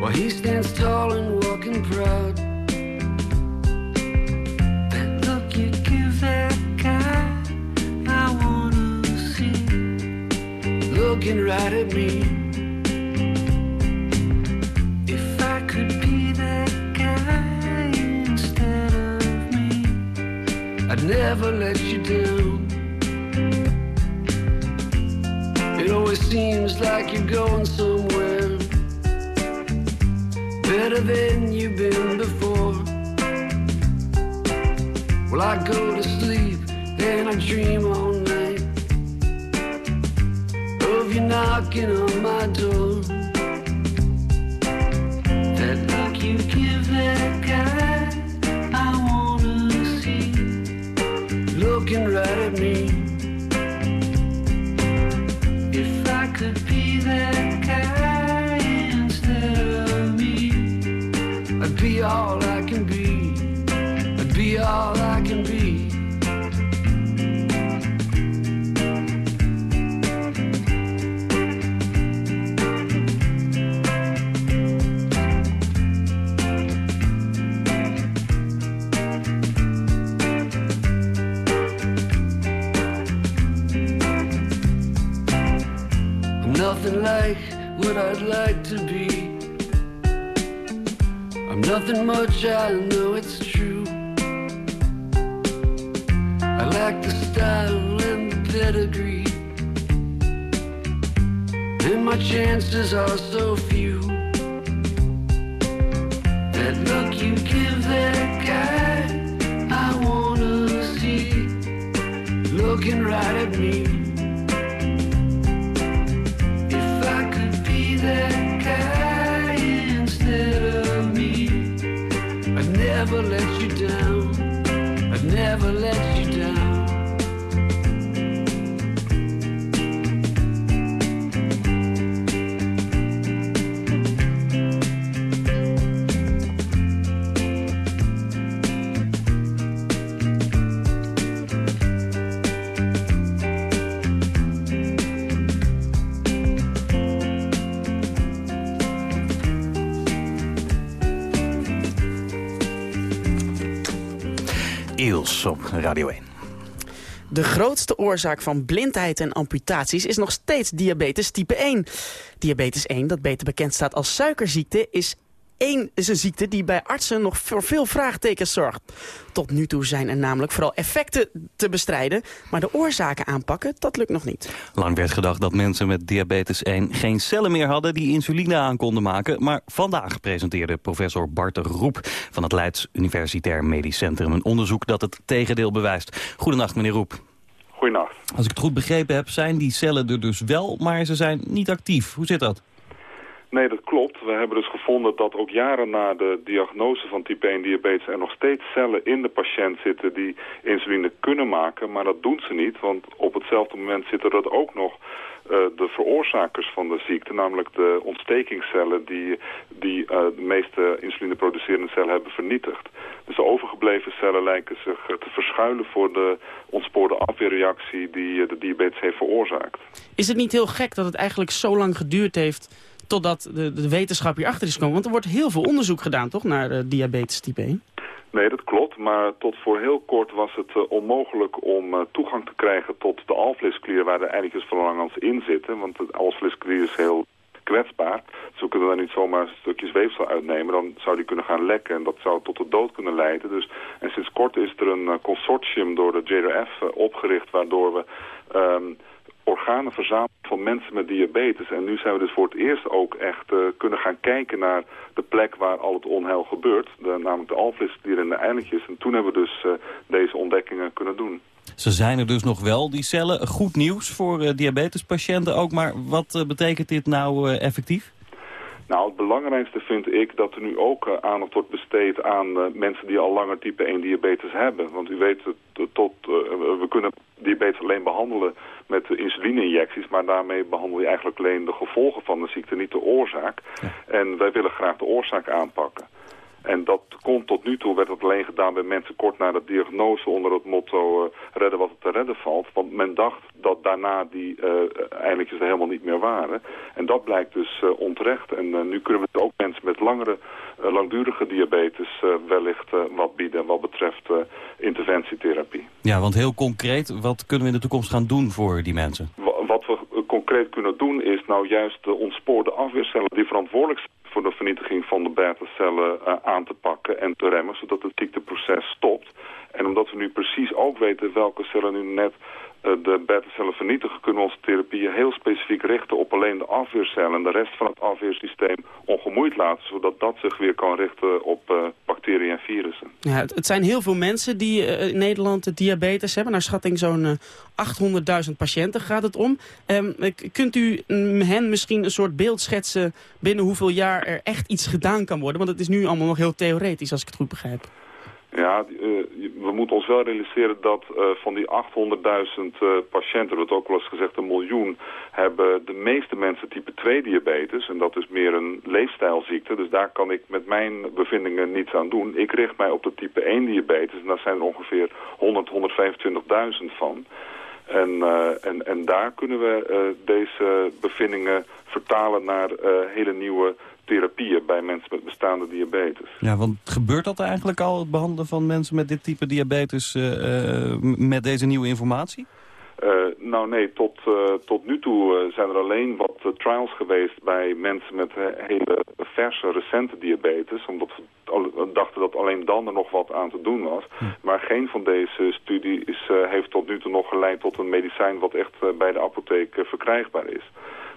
While he stands tall and walking proud Looking right at me If I could be that guy instead of me, I'd never let you down. It always seems like you're going somewhere better than you've been before. Well, I go to sleep and I dream all night of you knocking on my door. That look you give that guy I wanna see Looking right at me like what I'd like to be. I'm nothing much, I know it's true. I like the style and the pedigree. And my chances are so few. That look you give that guy, I wanna see. Looking right at me. Never let you down. I'd never let you Iels op Radio 1. De grootste oorzaak van blindheid en amputaties is nog steeds diabetes type 1. Diabetes 1, dat beter bekend staat als suikerziekte, is 1 is een ziekte die bij artsen nog voor veel vraagtekens zorgt. Tot nu toe zijn er namelijk vooral effecten te bestrijden, maar de oorzaken aanpakken, dat lukt nog niet. Lang werd gedacht dat mensen met diabetes 1 geen cellen meer hadden die insuline aan konden maken. Maar vandaag presenteerde professor Bart Roep van het Leids Universitair Medisch Centrum een onderzoek dat het tegendeel bewijst. Goedenacht meneer Roep. Goedenacht. Als ik het goed begrepen heb, zijn die cellen er dus wel, maar ze zijn niet actief. Hoe zit dat? Nee, dat klopt. We hebben dus gevonden dat ook jaren na de diagnose van type 1 diabetes er nog steeds cellen in de patiënt zitten die insuline kunnen maken. Maar dat doen ze niet, want op hetzelfde moment zitten er ook nog uh, de veroorzakers van de ziekte, namelijk de ontstekingscellen die, die uh, de meeste insulineproducerende cellen hebben vernietigd. Dus de overgebleven cellen lijken zich uh, te verschuilen voor de ontspoorde afweerreactie die de diabetes heeft veroorzaakt. Is het niet heel gek dat het eigenlijk zo lang geduurd heeft totdat de, de wetenschap hierachter is gekomen? Want er wordt heel veel onderzoek gedaan, toch, naar uh, diabetes type 1? Nee, dat klopt. Maar tot voor heel kort was het uh, onmogelijk om uh, toegang te krijgen tot de alvleesklier waar de eiwitjes in zitten. Want de alvleesklier is heel kwetsbaar. We kunnen daar niet zomaar stukjes weefsel uitnemen. Dan zou die kunnen gaan lekken en dat zou tot de dood kunnen leiden. Dus, en sinds kort is er een consortium door de JRF opgericht waardoor we... Um, organen verzamelen van mensen met diabetes. En nu zijn we dus voor het eerst ook echt uh, kunnen gaan kijken naar de plek waar al het onheil gebeurt. De, namelijk de alvleesklier en de eilandjes. En toen hebben we dus uh, deze ontdekkingen kunnen doen. Ze zijn er dus nog wel, die cellen. Goed nieuws voor uh, diabetespatiënten ook. Maar wat betekent dit nou effectief? Nou, het belangrijkste vind ik dat er nu ook uh, aandacht wordt besteed aan uh, mensen die al langer type 1 diabetes hebben. Want u weet, uh, tot, we kunnen diabetes alleen behandelen met insuline-injecties, maar daarmee behandel je eigenlijk alleen de gevolgen van de ziekte, niet de oorzaak. Ja. En wij willen graag de oorzaak aanpakken. En dat kon tot nu toe, werd het alleen gedaan bij mensen kort na de diagnose onder het motto uh, redden wat het te redden valt. Want men dacht dat daarna die uh, eindelijkjes er helemaal niet meer waren. En dat blijkt dus uh, onterecht. En nu kunnen we ook mensen met langere, langdurige diabetes wellicht wat bieden wat betreft interventietherapie. Ja, want heel concreet, wat kunnen we in de toekomst gaan doen voor die mensen? Wat we concreet kunnen doen is nou juist de ontspoorde afweercellen die verantwoordelijk zijn voor de vernietiging van de beta-cellen uh, aan te pakken en te remmen, zodat het ziekteproces stopt. En omdat we nu precies ook weten welke cellen nu net de beta-cellen vernietigen, kunnen onze therapieën heel specifiek richten op alleen de afweercellen en de rest van het afweersysteem ongemoeid laten, zodat dat zich weer kan richten op uh, bacteriën en virussen. Ja, het, zijn heel veel mensen die uh, in Nederland diabetes hebben. Naar schatting zo'n 800.000 patiënten gaat het om. Um, kunt u hen misschien een soort beeld schetsen binnen hoeveel jaar er echt iets gedaan kan worden? Want het is nu allemaal nog heel theoretisch, als ik het goed begrijp. Ja, uh, we moeten ons wel realiseren dat uh, van die 800.000 uh, patiënten, wordt ook wel eens gezegd een miljoen, hebben de meeste mensen type 2 diabetes. En dat is meer een leefstijlziekte, dus daar kan ik met mijn bevindingen niets aan doen. Ik richt mij op de type 1 diabetes en daar zijn er ongeveer 100, 125.000 van. En, en, en daar kunnen we deze bevindingen vertalen naar hele nieuwe therapieën bij mensen met bestaande diabetes. Ja, want gebeurt dat eigenlijk al, het behandelen van mensen met dit type diabetes met deze nieuwe informatie? Uh, nou nee, tot, uh, tot nu toe zijn er alleen wat trials geweest bij mensen met hele verse, recente diabetes. Omdat we dachten dat alleen dan er nog wat aan te doen was. Hm. Maar geen van deze studies heeft tot nu toe nog geleid tot een medicijn wat echt bij de apotheek verkrijgbaar is.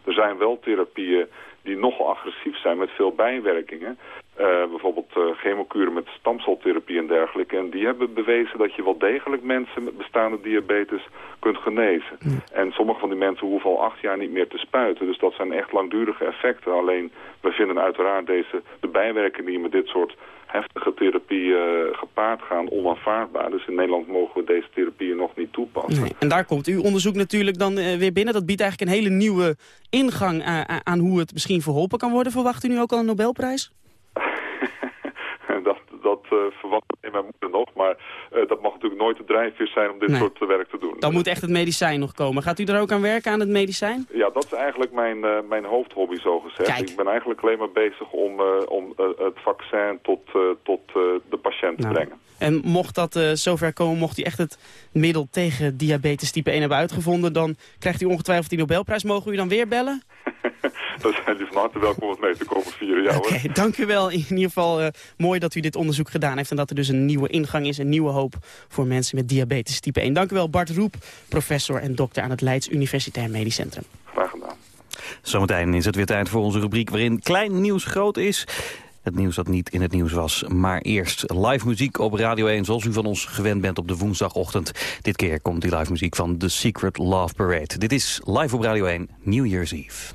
Er zijn wel therapieën die nogal agressief zijn met veel bijwerkingen. Uh, bijvoorbeeld uh, chemokuren met stamceltherapie en dergelijke. En die hebben bewezen dat je wel degelijk mensen met bestaande diabetes kunt genezen. En sommige van die mensen hoeven al acht jaar niet meer te spuiten. Dus dat zijn echt langdurige effecten. Alleen we vinden uiteraard deze, de bijwerkingen die met dit soort heftige therapieën uh, gepaard gaan onaanvaardbaar. Dus in Nederland mogen we deze therapieën nog niet toepassen. Nee. En daar komt uw onderzoek natuurlijk dan weer binnen. Dat biedt eigenlijk een hele nieuwe ingang aan hoe het misschien verholpen kan worden. Verwacht u nu ook al een Nobelprijs? Dat uh, verwacht in mijn moeder nog. Maar uh, dat mag natuurlijk nooit de drijfveer zijn om dit nee. soort uh, werk te doen. Dan moet echt het medicijn nog komen. Gaat u er ook aan werken, aan het medicijn? Ja, dat is eigenlijk mijn, mijn hoofdhobby, zo gezegd. Kijk. Ik ben eigenlijk alleen maar bezig om, om het vaccin tot, tot de patiënt nou. te brengen. En mocht dat zover komen, mocht u echt het middel tegen diabetes type 1 hebben uitgevonden... dan krijgt u ongetwijfeld die Nobelprijs. Mogen we u dan weer bellen? [LAUGHS] [LAUGHS] dan zijn jullie van harte welkom wat mee te komen vieren. Ja, dank u wel. In ieder geval eh, mooi dat u dit onderzoek gedaan heeft... en dat er dus een nieuwe ingang is, een nieuwe hoop... voor mensen met diabetes type 1. Dank u wel, Bart Roep, professor en dokter... aan het Leids Universitair Medisch Centrum. Graag gedaan. Zometeen is het weer tijd voor onze rubriek waarin klein nieuws groot is. Het nieuws dat niet in het nieuws was. Maar eerst live muziek op Radio 1 zoals u van ons gewend bent op de woensdagochtend. Dit keer komt die live muziek van The Secret Love Parade. Dit is live op Radio 1, New Year's Eve.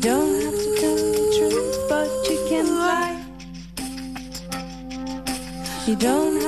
Don't have to tell the truth, but you can lie. You don't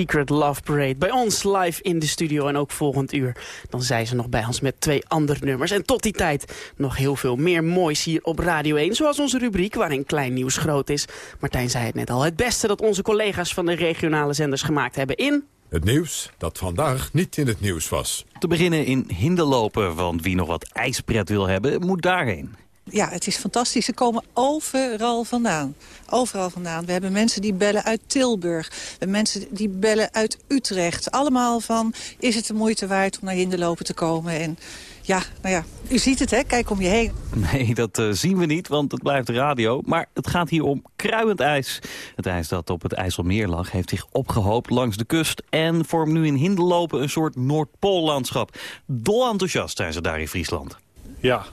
Secret Love Parade. Bij ons live in de studio en ook volgend uur. Dan zijn ze nog bij ons met twee andere nummers. En tot die tijd nog heel veel meer moois hier op Radio 1. Zoals onze rubriek waarin klein nieuws groot is. Martijn zei het net al. Het beste dat onze collega's van de regionale zenders gemaakt hebben in... Het nieuws dat vandaag niet in het nieuws was. Te beginnen in Hinderlopen, want wie nog wat ijspret wil hebben, moet daarheen. Ja, het is fantastisch. Ze komen overal vandaan. Overal vandaan. We hebben mensen die bellen uit Tilburg. We hebben mensen die bellen uit Utrecht. Allemaal van, is het de moeite waard om naar Hinderlopen te komen? En ja, nou ja, u ziet het, hè? Kijk om je heen. Nee, dat eh, zien we niet, want het blijft radio. Maar het gaat hier om kruiend ijs. Het ijs dat op het IJsselmeer lag heeft zich opgehoopt langs de kust... en vormt nu in Hinderlopen een soort Noordpoollandschap. Dol enthousiast zijn ze daar in Friesland. Ja,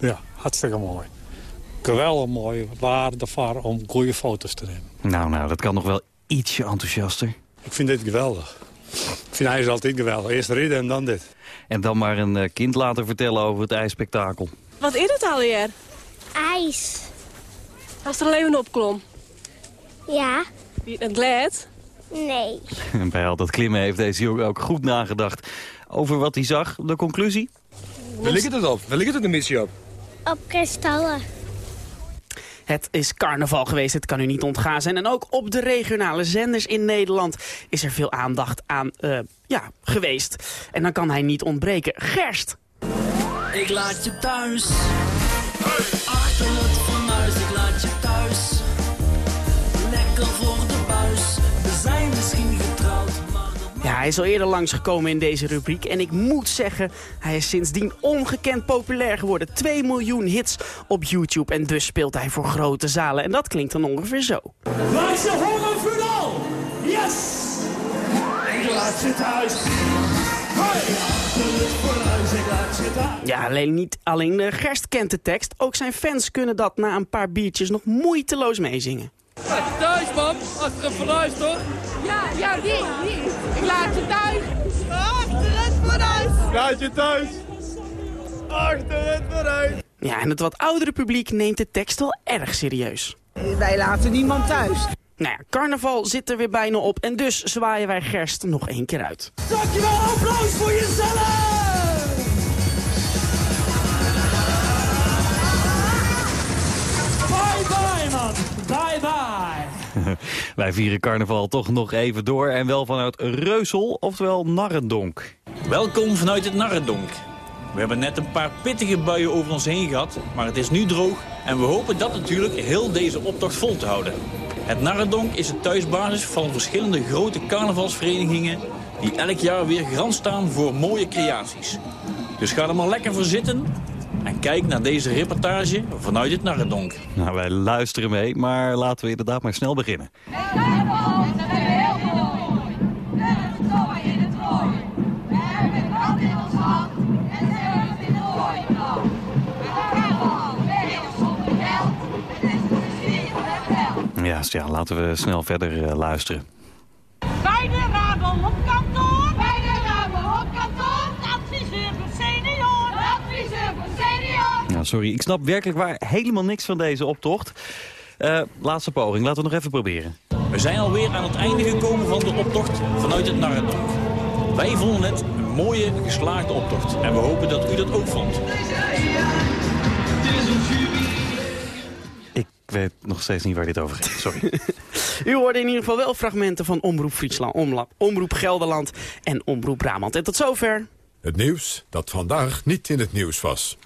ja, hartstikke mooi. Geweldig mooi, waardevol om goede foto's te nemen. Nou, nou, dat kan nog wel ietsje enthousiaster. Ik vind dit geweldig. Ik vind ijs altijd geweldig. Eerst ridden en dan dit. En dan maar een eh, kind laten vertellen over het ijsspektakel. Wat is het alweer? IJs. Als er een leeuwen opklom. Ja. Wie het glad? Nee. En [LAUGHS] bij al dat klimmen heeft deze jongen ook goed nagedacht over wat hij zag. De conclusie? Waar ligt het op? Waar ligt het de missie op? Op kristallen. Het is carnaval geweest, het kan u niet ontgaan zijn. En ook op de regionale zenders in Nederland is er veel aandacht aan eh, ja, geweest. En dan kan hij niet ontbreken. Gerst! Ik laat je thuis. Achter Ja, hij is al eerder langsgekomen in deze rubriek. En ik moet zeggen, hij is sindsdien ongekend populair geworden. 2 miljoen hits op YouTube. En dus speelt hij voor grote zalen. En dat klinkt dan ongeveer zo. Waar is je honger voetbal? Yes! Ik laat je thuis. Ja, alleen niet alleen de Gerst kent de tekst. Ook zijn fans kunnen dat na een paar biertjes nog moeiteloos meezingen. Laat je thuis, man. Achter een fornuis, toch? Ja, ja, die, die. Ik laat je thuis. Achter het fornuis. Laat je thuis. Achter het fornuis. Ja, en het wat oudere publiek neemt de tekst wel erg serieus. Wij laten niemand thuis. Nou ja, carnaval zit er weer bijna op en dus zwaaien wij Gerst nog één keer uit. Dankjewel, applaus voor jezelf! [LAUGHS] Wij vieren carnaval toch nog even door en wel vanuit Reusel, oftewel Narrendonk. Welkom vanuit het Narrendonk. We hebben net een paar pittige buien over ons heen gehad, maar het is nu droog en we hopen dat natuurlijk heel deze optocht vol te houden. Het Narrendonk is de thuisbasis van verschillende grote carnavalsverenigingen die elk jaar weer garant staan voor mooie creaties. Dus ga er maar lekker voor zitten en kijk naar deze reportage vanuit het Narrendonk. Nou, wij luisteren mee, maar laten we inderdaad maar snel beginnen. Ja, ja, laten we snel verder eh, luisteren. Sorry, ik snap werkelijk waar helemaal niks van deze optocht. Eh, laatste poging, laten we nog even proberen. We zijn alweer aan het einde gekomen van de optocht vanuit het Narrendonk. Wij vonden het een mooie, geslaagde optocht. En we hopen dat u dat ook vond. Ik weet nog steeds niet waar dit over gaat, sorry. [LAUGHS] U hoorde in ieder geval wel fragmenten van Omroep Friesland, Omroep Gelderland en Omroep Brabant. En tot zover. Het nieuws dat vandaag niet in het nieuws was.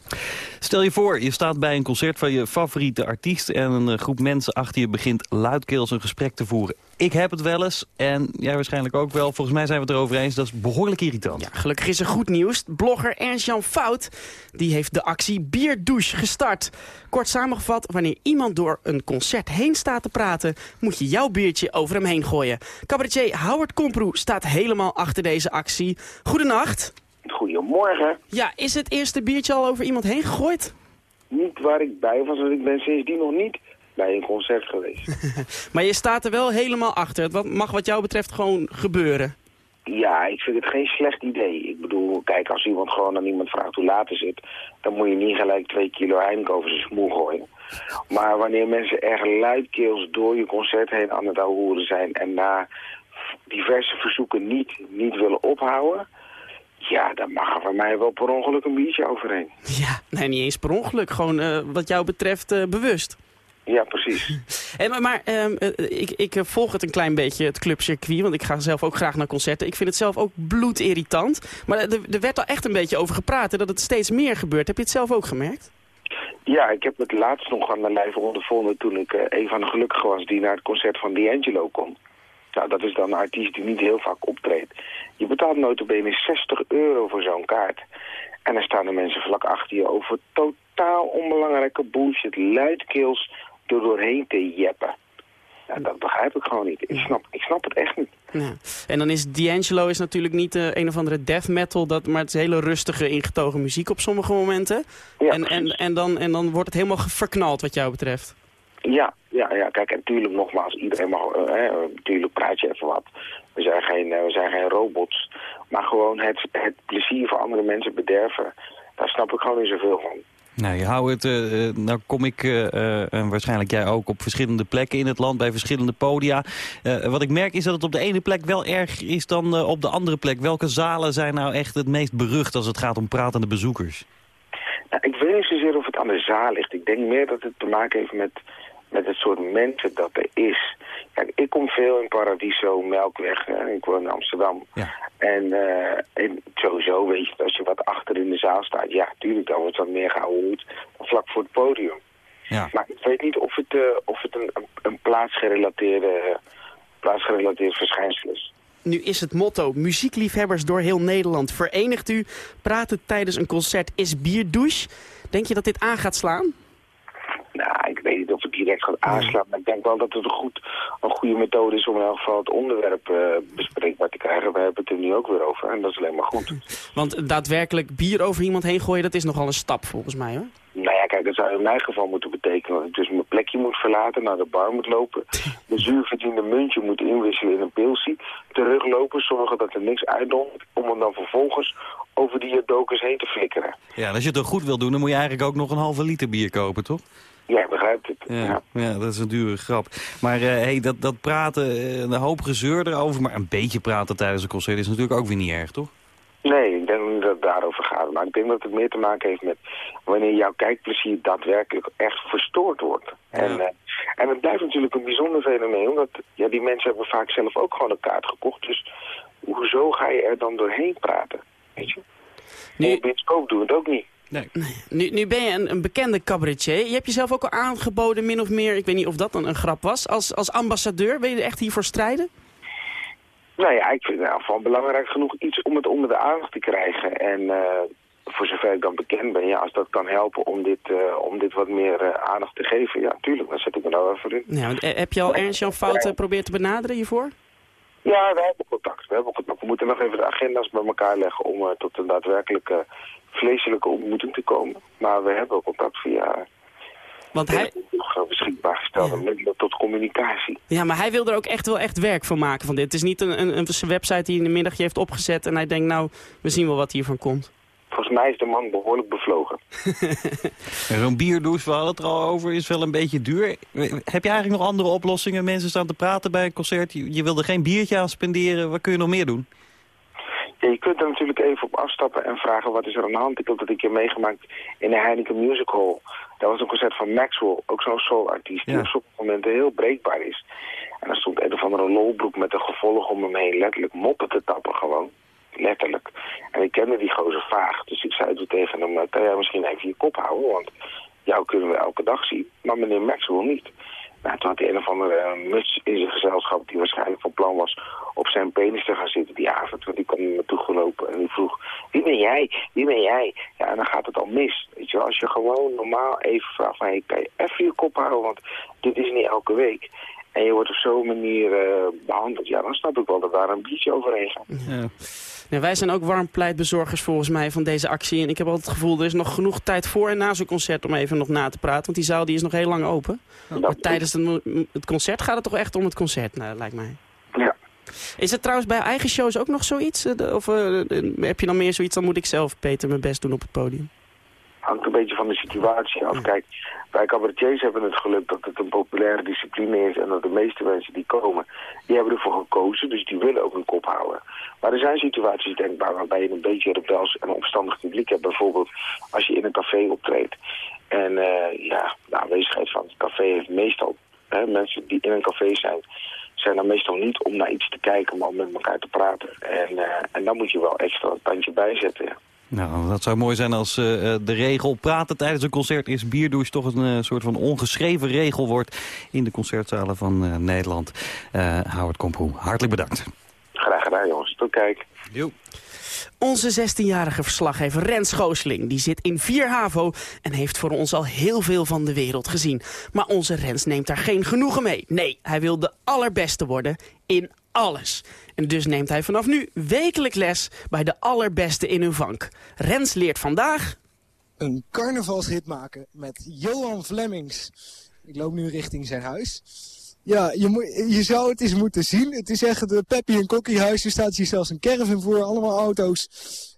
Stel je voor, je staat bij een concert van je favoriete artiest... en een eh, groep mensen achter je begint luidkeels een gesprek te voeren. Ik heb het wel eens en jij waarschijnlijk ook wel. Volgens mij zijn we het erover eens, dat is behoorlijk irritant. Ja, gelukkig is er goed nieuws. Blogger Ernst-Jan Fout die heeft de actie Bierdouche gestart. Kort samengevat, wanneer iemand door een concert heen staat te praten... moet je jouw biertje over hem heen gooien. Cabaretier Howard Komproe staat helemaal achter deze actie. Goedenacht. Goedemorgen. Ja, is het eerste biertje al over iemand heen gegooid? Niet waar ik bij was, want ik ben sindsdien nog niet bij een concert geweest. [LAUGHS] Maar je staat er wel helemaal achter. Het wat- mag wat jou betreft gewoon gebeuren. ja, ik vind het geen slecht idee. Ik bedoel, kijk, als iemand gewoon aan iemand vraagt hoe laat is het... dan moet je niet gelijk twee kilo Heineken over zijn smoel gooien. Maar wanneer mensen erg luidkeels door je concert heen aan het horen zijn... en na diverse verzoeken niet, niet willen ophouden... ja, dan mag er van mij wel per ongeluk een biertje overheen. Ja, nee, niet eens per ongeluk. Gewoon eh, wat jou betreft eh, bewust. Ja, precies. [LAUGHS] En, maar maar ehm, eh, ik, ik volg het een klein beetje, het clubcircuit. Want ik ga zelf ook graag naar concerten. Ik vind het zelf ook bloedirritant. Maar er, er werd al echt een beetje over gepraat. hè, dat het steeds meer gebeurt. Heb je het zelf ook gemerkt? Ja, ik heb het laatst nog aan mijn lijf ondervonden toen ik eh, een van de gelukkigen was die naar het concert van D'Angelo kon. Nou, dat is dan een artiest die niet heel vaak optreedt. Je betaalt notabene 60 euro voor zo'n kaart. En dan staan er mensen vlak achter je over totaal onbelangrijke bullshit, luidkeels door doorheen te jeppen. Ja, dat begrijp ik gewoon niet. Ik snap, ik snap het echt niet. Ja. En dan is D'Angelo is natuurlijk niet eh, een of andere death metal. Dat, maar het is hele rustige, ingetogen muziek op sommige momenten. en, en, en, dan, en dan wordt het helemaal verknald wat jou betreft. Ja, ja, ja, kijk, en natuurlijk nogmaals, iedereen mag, eh, hè, natuurlijk praat je even wat. We zijn geen, eh, we zijn geen robots. Maar gewoon het, het plezier voor andere mensen bederven, daar snap ik gewoon niet zoveel van. Nou, je houdt het, eh, nou kom ik, en waarschijnlijk jij ook, op verschillende plekken in het land, bij verschillende podia. Wat ik merk is dat het op de ene plek wel erg is dan op de andere plek. Welke zalen zijn nou echt het meest berucht als het gaat om pratende bezoekers? Nou, ik weet niet zozeer of het aan de zaal ligt. Ik denk meer dat het te maken heeft met met het soort mensen dat er is. Kijk, ik kom veel in Paradiso, Melkweg, hè, ik woon in Amsterdam. En, eh, en sowieso weet je, als je wat achter in de zaal staat, ja, tuurlijk, dan wordt wat meer gehouden vlak voor het podium. Ja. Maar ik weet niet of het, eh, of het een, een, een plaatsgerelateerde, plaatsgerelateerd verschijnsel is. Nu is het motto muziekliefhebbers door heel Nederland. Verenigt u, praten tijdens een concert is bierdouche. Denk je dat dit aan gaat slaan? Nou, ik weet niet of het direct gaat aanslaan, maar ik denk wel dat het een, goed, een goede methode is om in elk geval het onderwerp eh, bespreekbaar te krijgen. We hebben het er nu ook weer over en dat is alleen maar goed. Want daadwerkelijk bier over iemand heen gooien, dat is nogal een stap volgens mij hoor. Nou ja, kijk, dat zou in mijn geval moeten betekenen dat ik dus mijn plekje moet verlaten, naar de bar moet lopen, [LAUGHS] de zuurverdiende muntje moet inwisselen in een pilsie, teruglopen, zorgen dat er niks uitdondert, om hem dan vervolgens over die dokers heen te flikkeren. Ja, en als je het dan goed wil doen, dan moet je eigenlijk ook nog een halve liter bier kopen, toch? Ja, begrijpt het. Ja, ja. dat is een dure grap. Maar eh, hey, dat, dat praten, eh, een hoop gezeur erover, maar een beetje praten tijdens een concert is natuurlijk ook weer niet erg, toch? Nee, ik denk dat het daarover gaat. Maar ik denk dat het meer te maken heeft met wanneer jouw kijkplezier daadwerkelijk echt verstoord wordt. En, eh, en het blijft natuurlijk een bijzonder fenomeen, omdat ja, die mensen hebben vaak zelf ook gewoon een kaart gekocht. Dus hoezo ga je er dan doorheen praten? Weet je? Nu... En bioscoop doen we het ook niet. Nee. Nu, nu ben je een, een bekende cabaretier. Je hebt jezelf ook al aangeboden, min of meer, ik weet niet of dat dan een grap was, als, als ambassadeur. Wil je er echt hiervoor strijden? Nou ja, ik vind het in ieder geval belangrijk genoeg iets om het onder de aandacht te krijgen. En eh, voor zover ik dan bekend ben, ja, als dat kan helpen om dit, eh, om dit wat meer eh, aandacht te geven, ja, tuurlijk, dan zet ik me nou even in. Ja, want, eh, heb je al Ernst-Jan Fout geprobeerd te benaderen hiervoor? Ja, we hebben contact. We hebben contact. We moeten nog even de agenda's bij elkaar leggen om tot een daadwerkelijke vleeselijke ontmoeting te komen. Maar we hebben contact via Want hij... nog beschikbaar gestelde middelen tot communicatie. Ja, maar hij wil er ook echt wel echt werk van maken van dit. Het is niet een, een, een website die in de middagje heeft opgezet en hij denkt, nou, we zien wel wat hiervan komt. Volgens mij is de man behoorlijk bevlogen. En [LAUGHS] zo'n bierdouche, we hadden het er al over, is wel een beetje duur. Heb je eigenlijk nog andere oplossingen? Mensen staan te praten bij een concert. Je, je wil er geen biertje aan spenderen. Wat kun je nog meer doen? Ja, je kunt er natuurlijk even op afstappen en vragen wat is er aan de hand. Ik heb dat een keer meegemaakt in de Heineken Music Hall. Dat was een concert van Maxwell, ook zo'n soulartiest die op sommige momenten heel breekbaar is. En er stond een of andere lolbroek met een gevolg om hem heen, letterlijk moppen te tappen gewoon. Letterlijk. En ik kende die gozer vaag, dus ik zei toen tegen hem, "Nou, kan jij misschien even je kop houden, want jou kunnen we elke dag zien, maar meneer Maxwell niet. Nou, toen had hij een of andere eh, muts in zijn gezelschap die waarschijnlijk van plan was op zijn penis te gaan zitten die avond. Want die kwam naar me toe gelopen en die vroeg, wie ben jij? Wie ben jij? Ja, en dan gaat het al mis. Weet je als je gewoon normaal even vraagt van, hey, kan je even je kop houden, want dit is niet elke week. En je wordt op zo'n manier eh, behandeld, ja, dan snap ik wel dat daar een biertje overheen gaat. Ja. Ja, wij zijn ook warm pleitbezorgers volgens mij van deze actie. En ik heb altijd het gevoel, er is nog genoeg tijd voor en na zo'n concert om even nog na te praten. Want die zaal die is nog heel lang open. Maar tijdens het, het concert gaat het toch echt om het concert, nou, lijkt mij. Ja. Is het trouwens bij eigen shows ook nog zoiets? Eh, Of eh, heb je dan meer zoiets, dan moet ik zelf Peter mijn best doen op het podium? Hangt een beetje van de situatie af. Kijk, wij cabaretiers hebben het geluk dat het een populaire discipline is... en dat de meeste mensen die komen, die hebben ervoor gekozen. Dus die willen ook een kop houden. Maar er zijn situaties denkbaar waarbij je een beetje rebels en opstandig publiek hebt. Bijvoorbeeld als je in een café optreedt. En eh, ja, de aanwezigheid van het café heeft meestal... Hè, mensen die in een café zijn, zijn dan meestal niet om naar iets te kijken... maar om met elkaar te praten. En, eh, en dan moet je wel extra een tandje bijzetten, ja. Nou, dat zou mooi zijn als eh, eh, de regel praten tijdens een concert is bierdouche toch een eh, soort van ongeschreven regel wordt in de concertzalen van eh, Nederland. Eh Howard Komproe, hartelijk bedankt. Graag gedaan, jongens. Tot kijk. Jo. Onze 16-jarige verslaggever Rens Schoosling die zit in 4 HAVO en heeft voor ons al heel veel van de wereld gezien. Maar onze Rens neemt daar geen genoegen mee. Nee, hij wil de allerbeste worden in alles. En dus neemt hij vanaf nu wekelijk les bij de allerbeste in hun vank. Rens leert vandaag... Een carnavalshit maken met Johan Flemings. Ik loop nu richting zijn huis. Ja, je, je zou het eens moeten zien. Het is echt een Peppy en Kokkie huis. Er staat hier zelfs een caravan voor, allemaal auto's.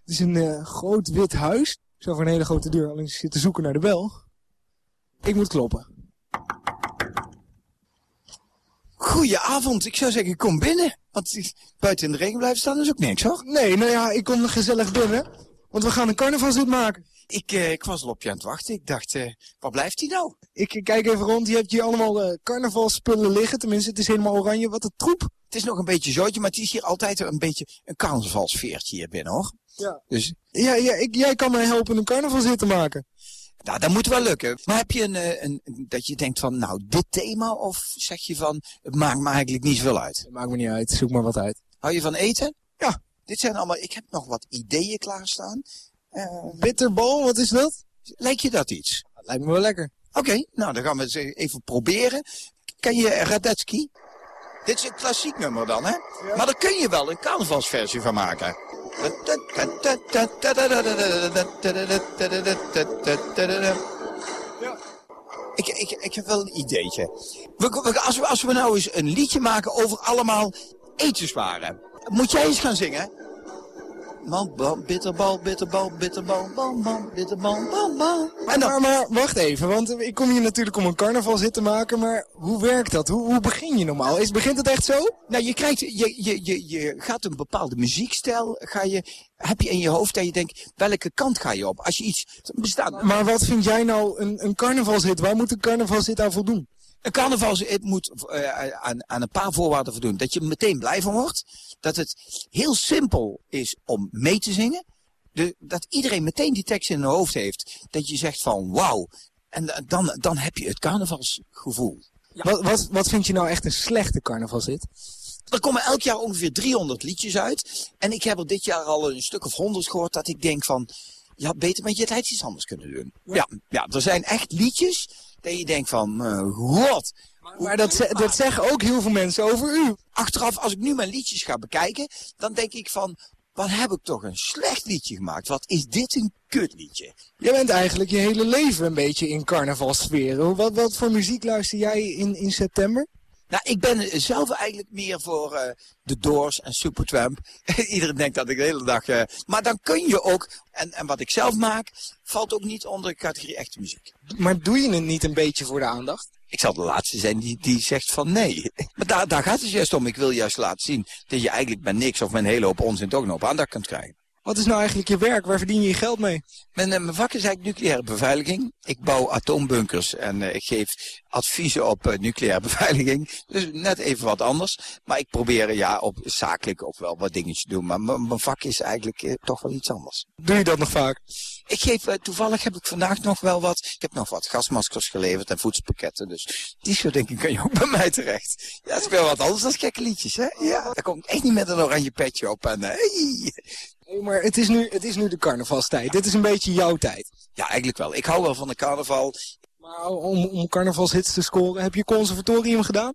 Het is een eh, groot wit huis. Zo voor een hele grote deur, alleen ik zit te zoeken naar de bel. Ik moet kloppen. Goedenavond, ik zou zeggen kom binnen. Want buiten in de regen blijven staan is ook niks hoor. Nee, nou ja, ik kom gezellig binnen. Want we gaan een carnavalshit maken. Ik, eh, ik was al op je aan het wachten. Ik dacht, eh, waar blijft hij nou? Ik kijk even rond. Je hebt hier allemaal eh carnavalspullen liggen. Tenminste, het is helemaal oranje. Wat een troep. Het is nog een beetje zootje, maar het is hier altijd een beetje een carnavalsfeertje hier binnen, hoor. Ja. Dus, Ja, ja ik, jij kan mij helpen een carnavalshit te maken. Nou, dat moet wel lukken. Maar heb je een, eh, een, een- dat je denkt van, nou, dit thema? Of zeg je van, het maakt me eigenlijk niet zoveel uit? Het maakt me niet uit. Zoek maar wat uit. Hou je van eten? Ja. Dit zijn allemaal, ik heb nog wat ideeën klaarstaan. Eh, Bitterbal, wat is dat? lijkt je dat iets? Dat lijkt me wel lekker. Oké, nou dan gaan we eens even proberen. Ken je Radetsky? Dit is een klassiek nummer dan, hè? Maar daar kun je wel een carnavalsversie van maken. Ik, ik, ik heb wel een ideetje. We, als, we, als we nou eens een liedje maken over allemaal etenswaren. Moet jij eens gaan zingen? Man, bam, bitterbal, bitterbal, bitterbal, bam, bam, bitterbal, bam, bam. Maar, maar, maar wacht even, want ik kom hier natuurlijk om een carnavalshit te maken. Maar hoe werkt dat? Hoe, hoe begin je normaal? Is, begint het echt zo? Nou, je krijgt, je, je, je, je gaat een bepaalde muziekstijl, ga je, heb je in je hoofd dat je denkt, welke kant ga je op? Als je iets bestaat. Maar wat vind jij nou een, een carnavalshit? Waar moet een carnavalshit aan voldoen? Een carnavalshit moet eh, aan, aan een paar voorwaarden voldoen. Dat je er meteen blij van wordt. Dat het heel simpel is om mee te zingen. De, dat iedereen meteen die tekst in hun hoofd heeft. Dat je zegt van wauw. En dan, dan heb je het carnavalsgevoel. Wat, wat, wat vind je nou echt een slechte carnavalshit? Er komen elk jaar ongeveer 300 liedjes uit. En ik heb er dit jaar al een stuk of 100 gehoord dat ik denk van... Je had beter met je tijd iets anders kunnen doen. Ja, ja er zijn echt liedjes dat je denkt van... eh wat? Maar dat, dat zeggen ook heel veel mensen over u. Achteraf, als ik nu mijn liedjes ga bekijken, dan denk ik van... Wat heb ik toch een slecht liedje gemaakt? Wat is dit een kutliedje? Jij bent eigenlijk je hele leven een beetje in carnavalsfeer. Hoe- Wat, wat voor muziek luister jij in, in september? Nou, ik ben zelf eigenlijk meer voor eh The Doors en Supertramp. [LAUGHS] Iedereen denkt dat ik de hele dag... eh, maar dan kun je ook... En, en wat ik zelf maak, valt ook niet onder de categorie echte muziek. Maar doe je het niet een beetje voor de aandacht? Ik zal de laatste zijn die, die zegt van nee. [LAUGHS] Maar daar, daar gaat het juist om. Ik wil juist laten zien dat je eigenlijk met niks of met een hele hoop onzin toch nog op aandacht kunt krijgen. Wat is nou eigenlijk je werk? Waar verdien je je geld mee? Mijn, eh, mijn vak is eigenlijk nucleaire beveiliging. Ik bouw atoombunkers en eh, ik geef adviezen op eh, nucleaire [LAUGHS] beveiliging. Dus net even wat anders. Maar ik probeer ja, op zakelijk ook wel wat dingetjes te doen. Maar mijn vak is eigenlijk toch wel iets anders. Doe je dat nog vaak? Ik geef, toevallig heb ik vandaag nog wel wat. Ik heb nog wat gasmaskers geleverd en voedselpakketten. Dus die soort dingen kun je ook [LAUGHS] bij mij terecht. Ja, dat is wel wat anders dan gekke liedjes, hè? Ja, daar kom ik echt niet met een oranje petje op. En, hey. Nee, maar het is, nu, het is nu de carnavalstijd. Dit is een beetje jouw tijd. Ja, eigenlijk wel. Ik hou wel van de carnaval. Maar om, om carnavalshits te scoren, heb je conservatorium gedaan?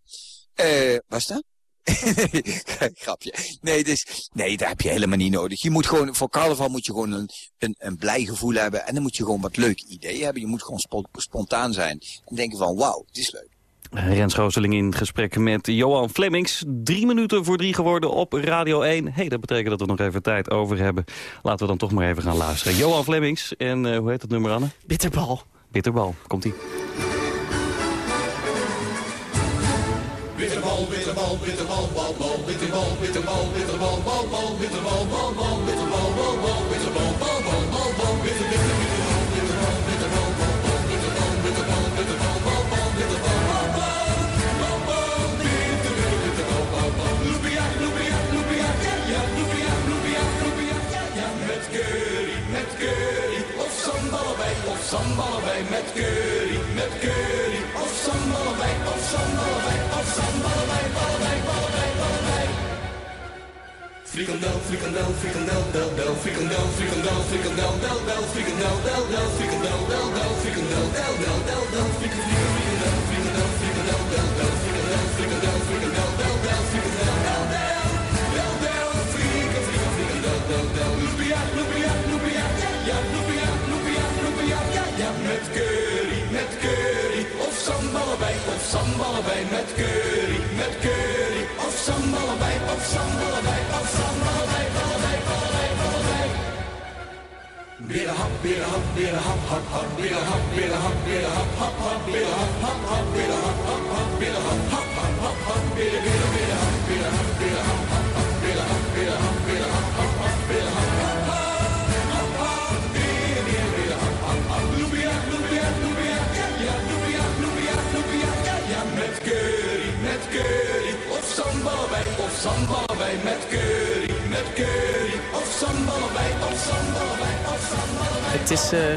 Eh, was dat? [LAUGHS] Grapje. Nee, dus, nee, dat heb je helemaal niet nodig. Je moet gewoon, voor carnaval moet je gewoon een, een, een blij gevoel hebben. En dan moet je gewoon wat leuke ideeën hebben. Je moet gewoon spo- spontaan zijn. En denken van, wauw, het is leuk. Rens Gooseling in gesprek met Johan Flemings. Drie minuten voor drie geworden op Radio 1. hey, dat betekent dat we nog even tijd over hebben. Laten we dan toch maar even gaan luisteren. Johan Flemings en eh, hoe heet het nummer, Anne? Bitterbal. Bitterbal, komt-ie. Bitterbal, bitterbal, bitterbal, bal, bal, bitterbal, bitterbal, bitterbal, bal, bal, bitterbal, bal, bal, bitterbal, bal, of samballenbij, met curry, met curry, of samballenbij, of samballenbij, of samballenbij, ballenbij, ballenbij, ballenbij. Frikandel, frikandel, frikandel, del, del, frikandel, frikandel, frikandel, del, del, frikandel, del, del, frikandel, del, del, frikandel, del, del, del, del, frikan, frikan, frikandel, frikandel, samballenbij, met curry, met curry, of samballenbij, of samballenbij, of samballenbij, ballenbij, ballenbij, ballenbij. Berenhap, berenhap, berenhap, hap, hap, berenhap, berenhap, hap, hap, hap, berenhap, hap, hap, zandballen wij met curry, met curry. Of zandballen wij, of zandballen wij, of zandballen wij. Het is, eh,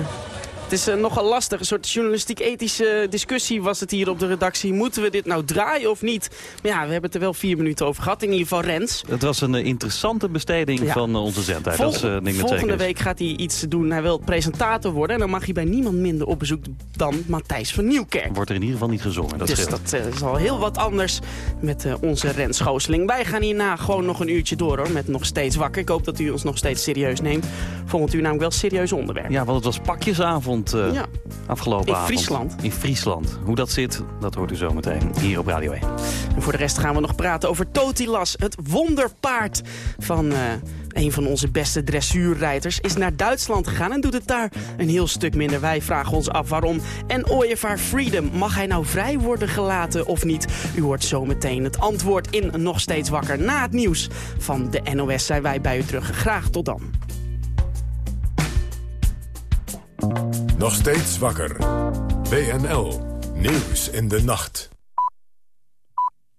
het is eh, nogal lastig. Een soort journalistiek-ethische discussie was het hier op de redactie. Moeten we dit nou draaien of niet? Maar ja, we hebben het er wel vier minuten over gehad. In ieder geval Rens. Het was een eh, interessante besteding Ja. van eh, onze zendtijd. Vol- dat is eh, ding dat volgende week gaat hij iets doen. Hij wil presentator worden. En dan mag hij bij niemand minder op bezoek dan Matthijs van Nieuwkerk. Wordt er in ieder geval niet gezongen. Dat dus scheelt. dat eh, is al heel wat anders met eh, onze Rens Gooseling. Wij gaan hierna gewoon nog een uurtje door hoor, met nog steeds wakker. Ik hoop dat u ons nog steeds serieus neemt. Volgend uur namelijk wel serieus onderwerp. Ja, want het was pakjesavond eh, Ja. afgelopen In avond. Friesland. In Friesland. Hoe dat zit, dat hoort u zo meteen hier op Radio 1. En voor de rest gaan we nog praten over Totilas, het wonderpaard van eh, een van onze beste dressuurrijders. Is naar Duitsland gegaan en doet het daar een heel stuk minder. Wij vragen ons af waarom. En Ooievaar Freedom, mag hij nou vrij worden gelaten of niet? U hoort zo meteen het antwoord in Nog Steeds Wakker. Na het nieuws van de NOS zijn wij bij u terug. Graag tot dan. Nog steeds wakker. WNL. Nieuws in de nacht.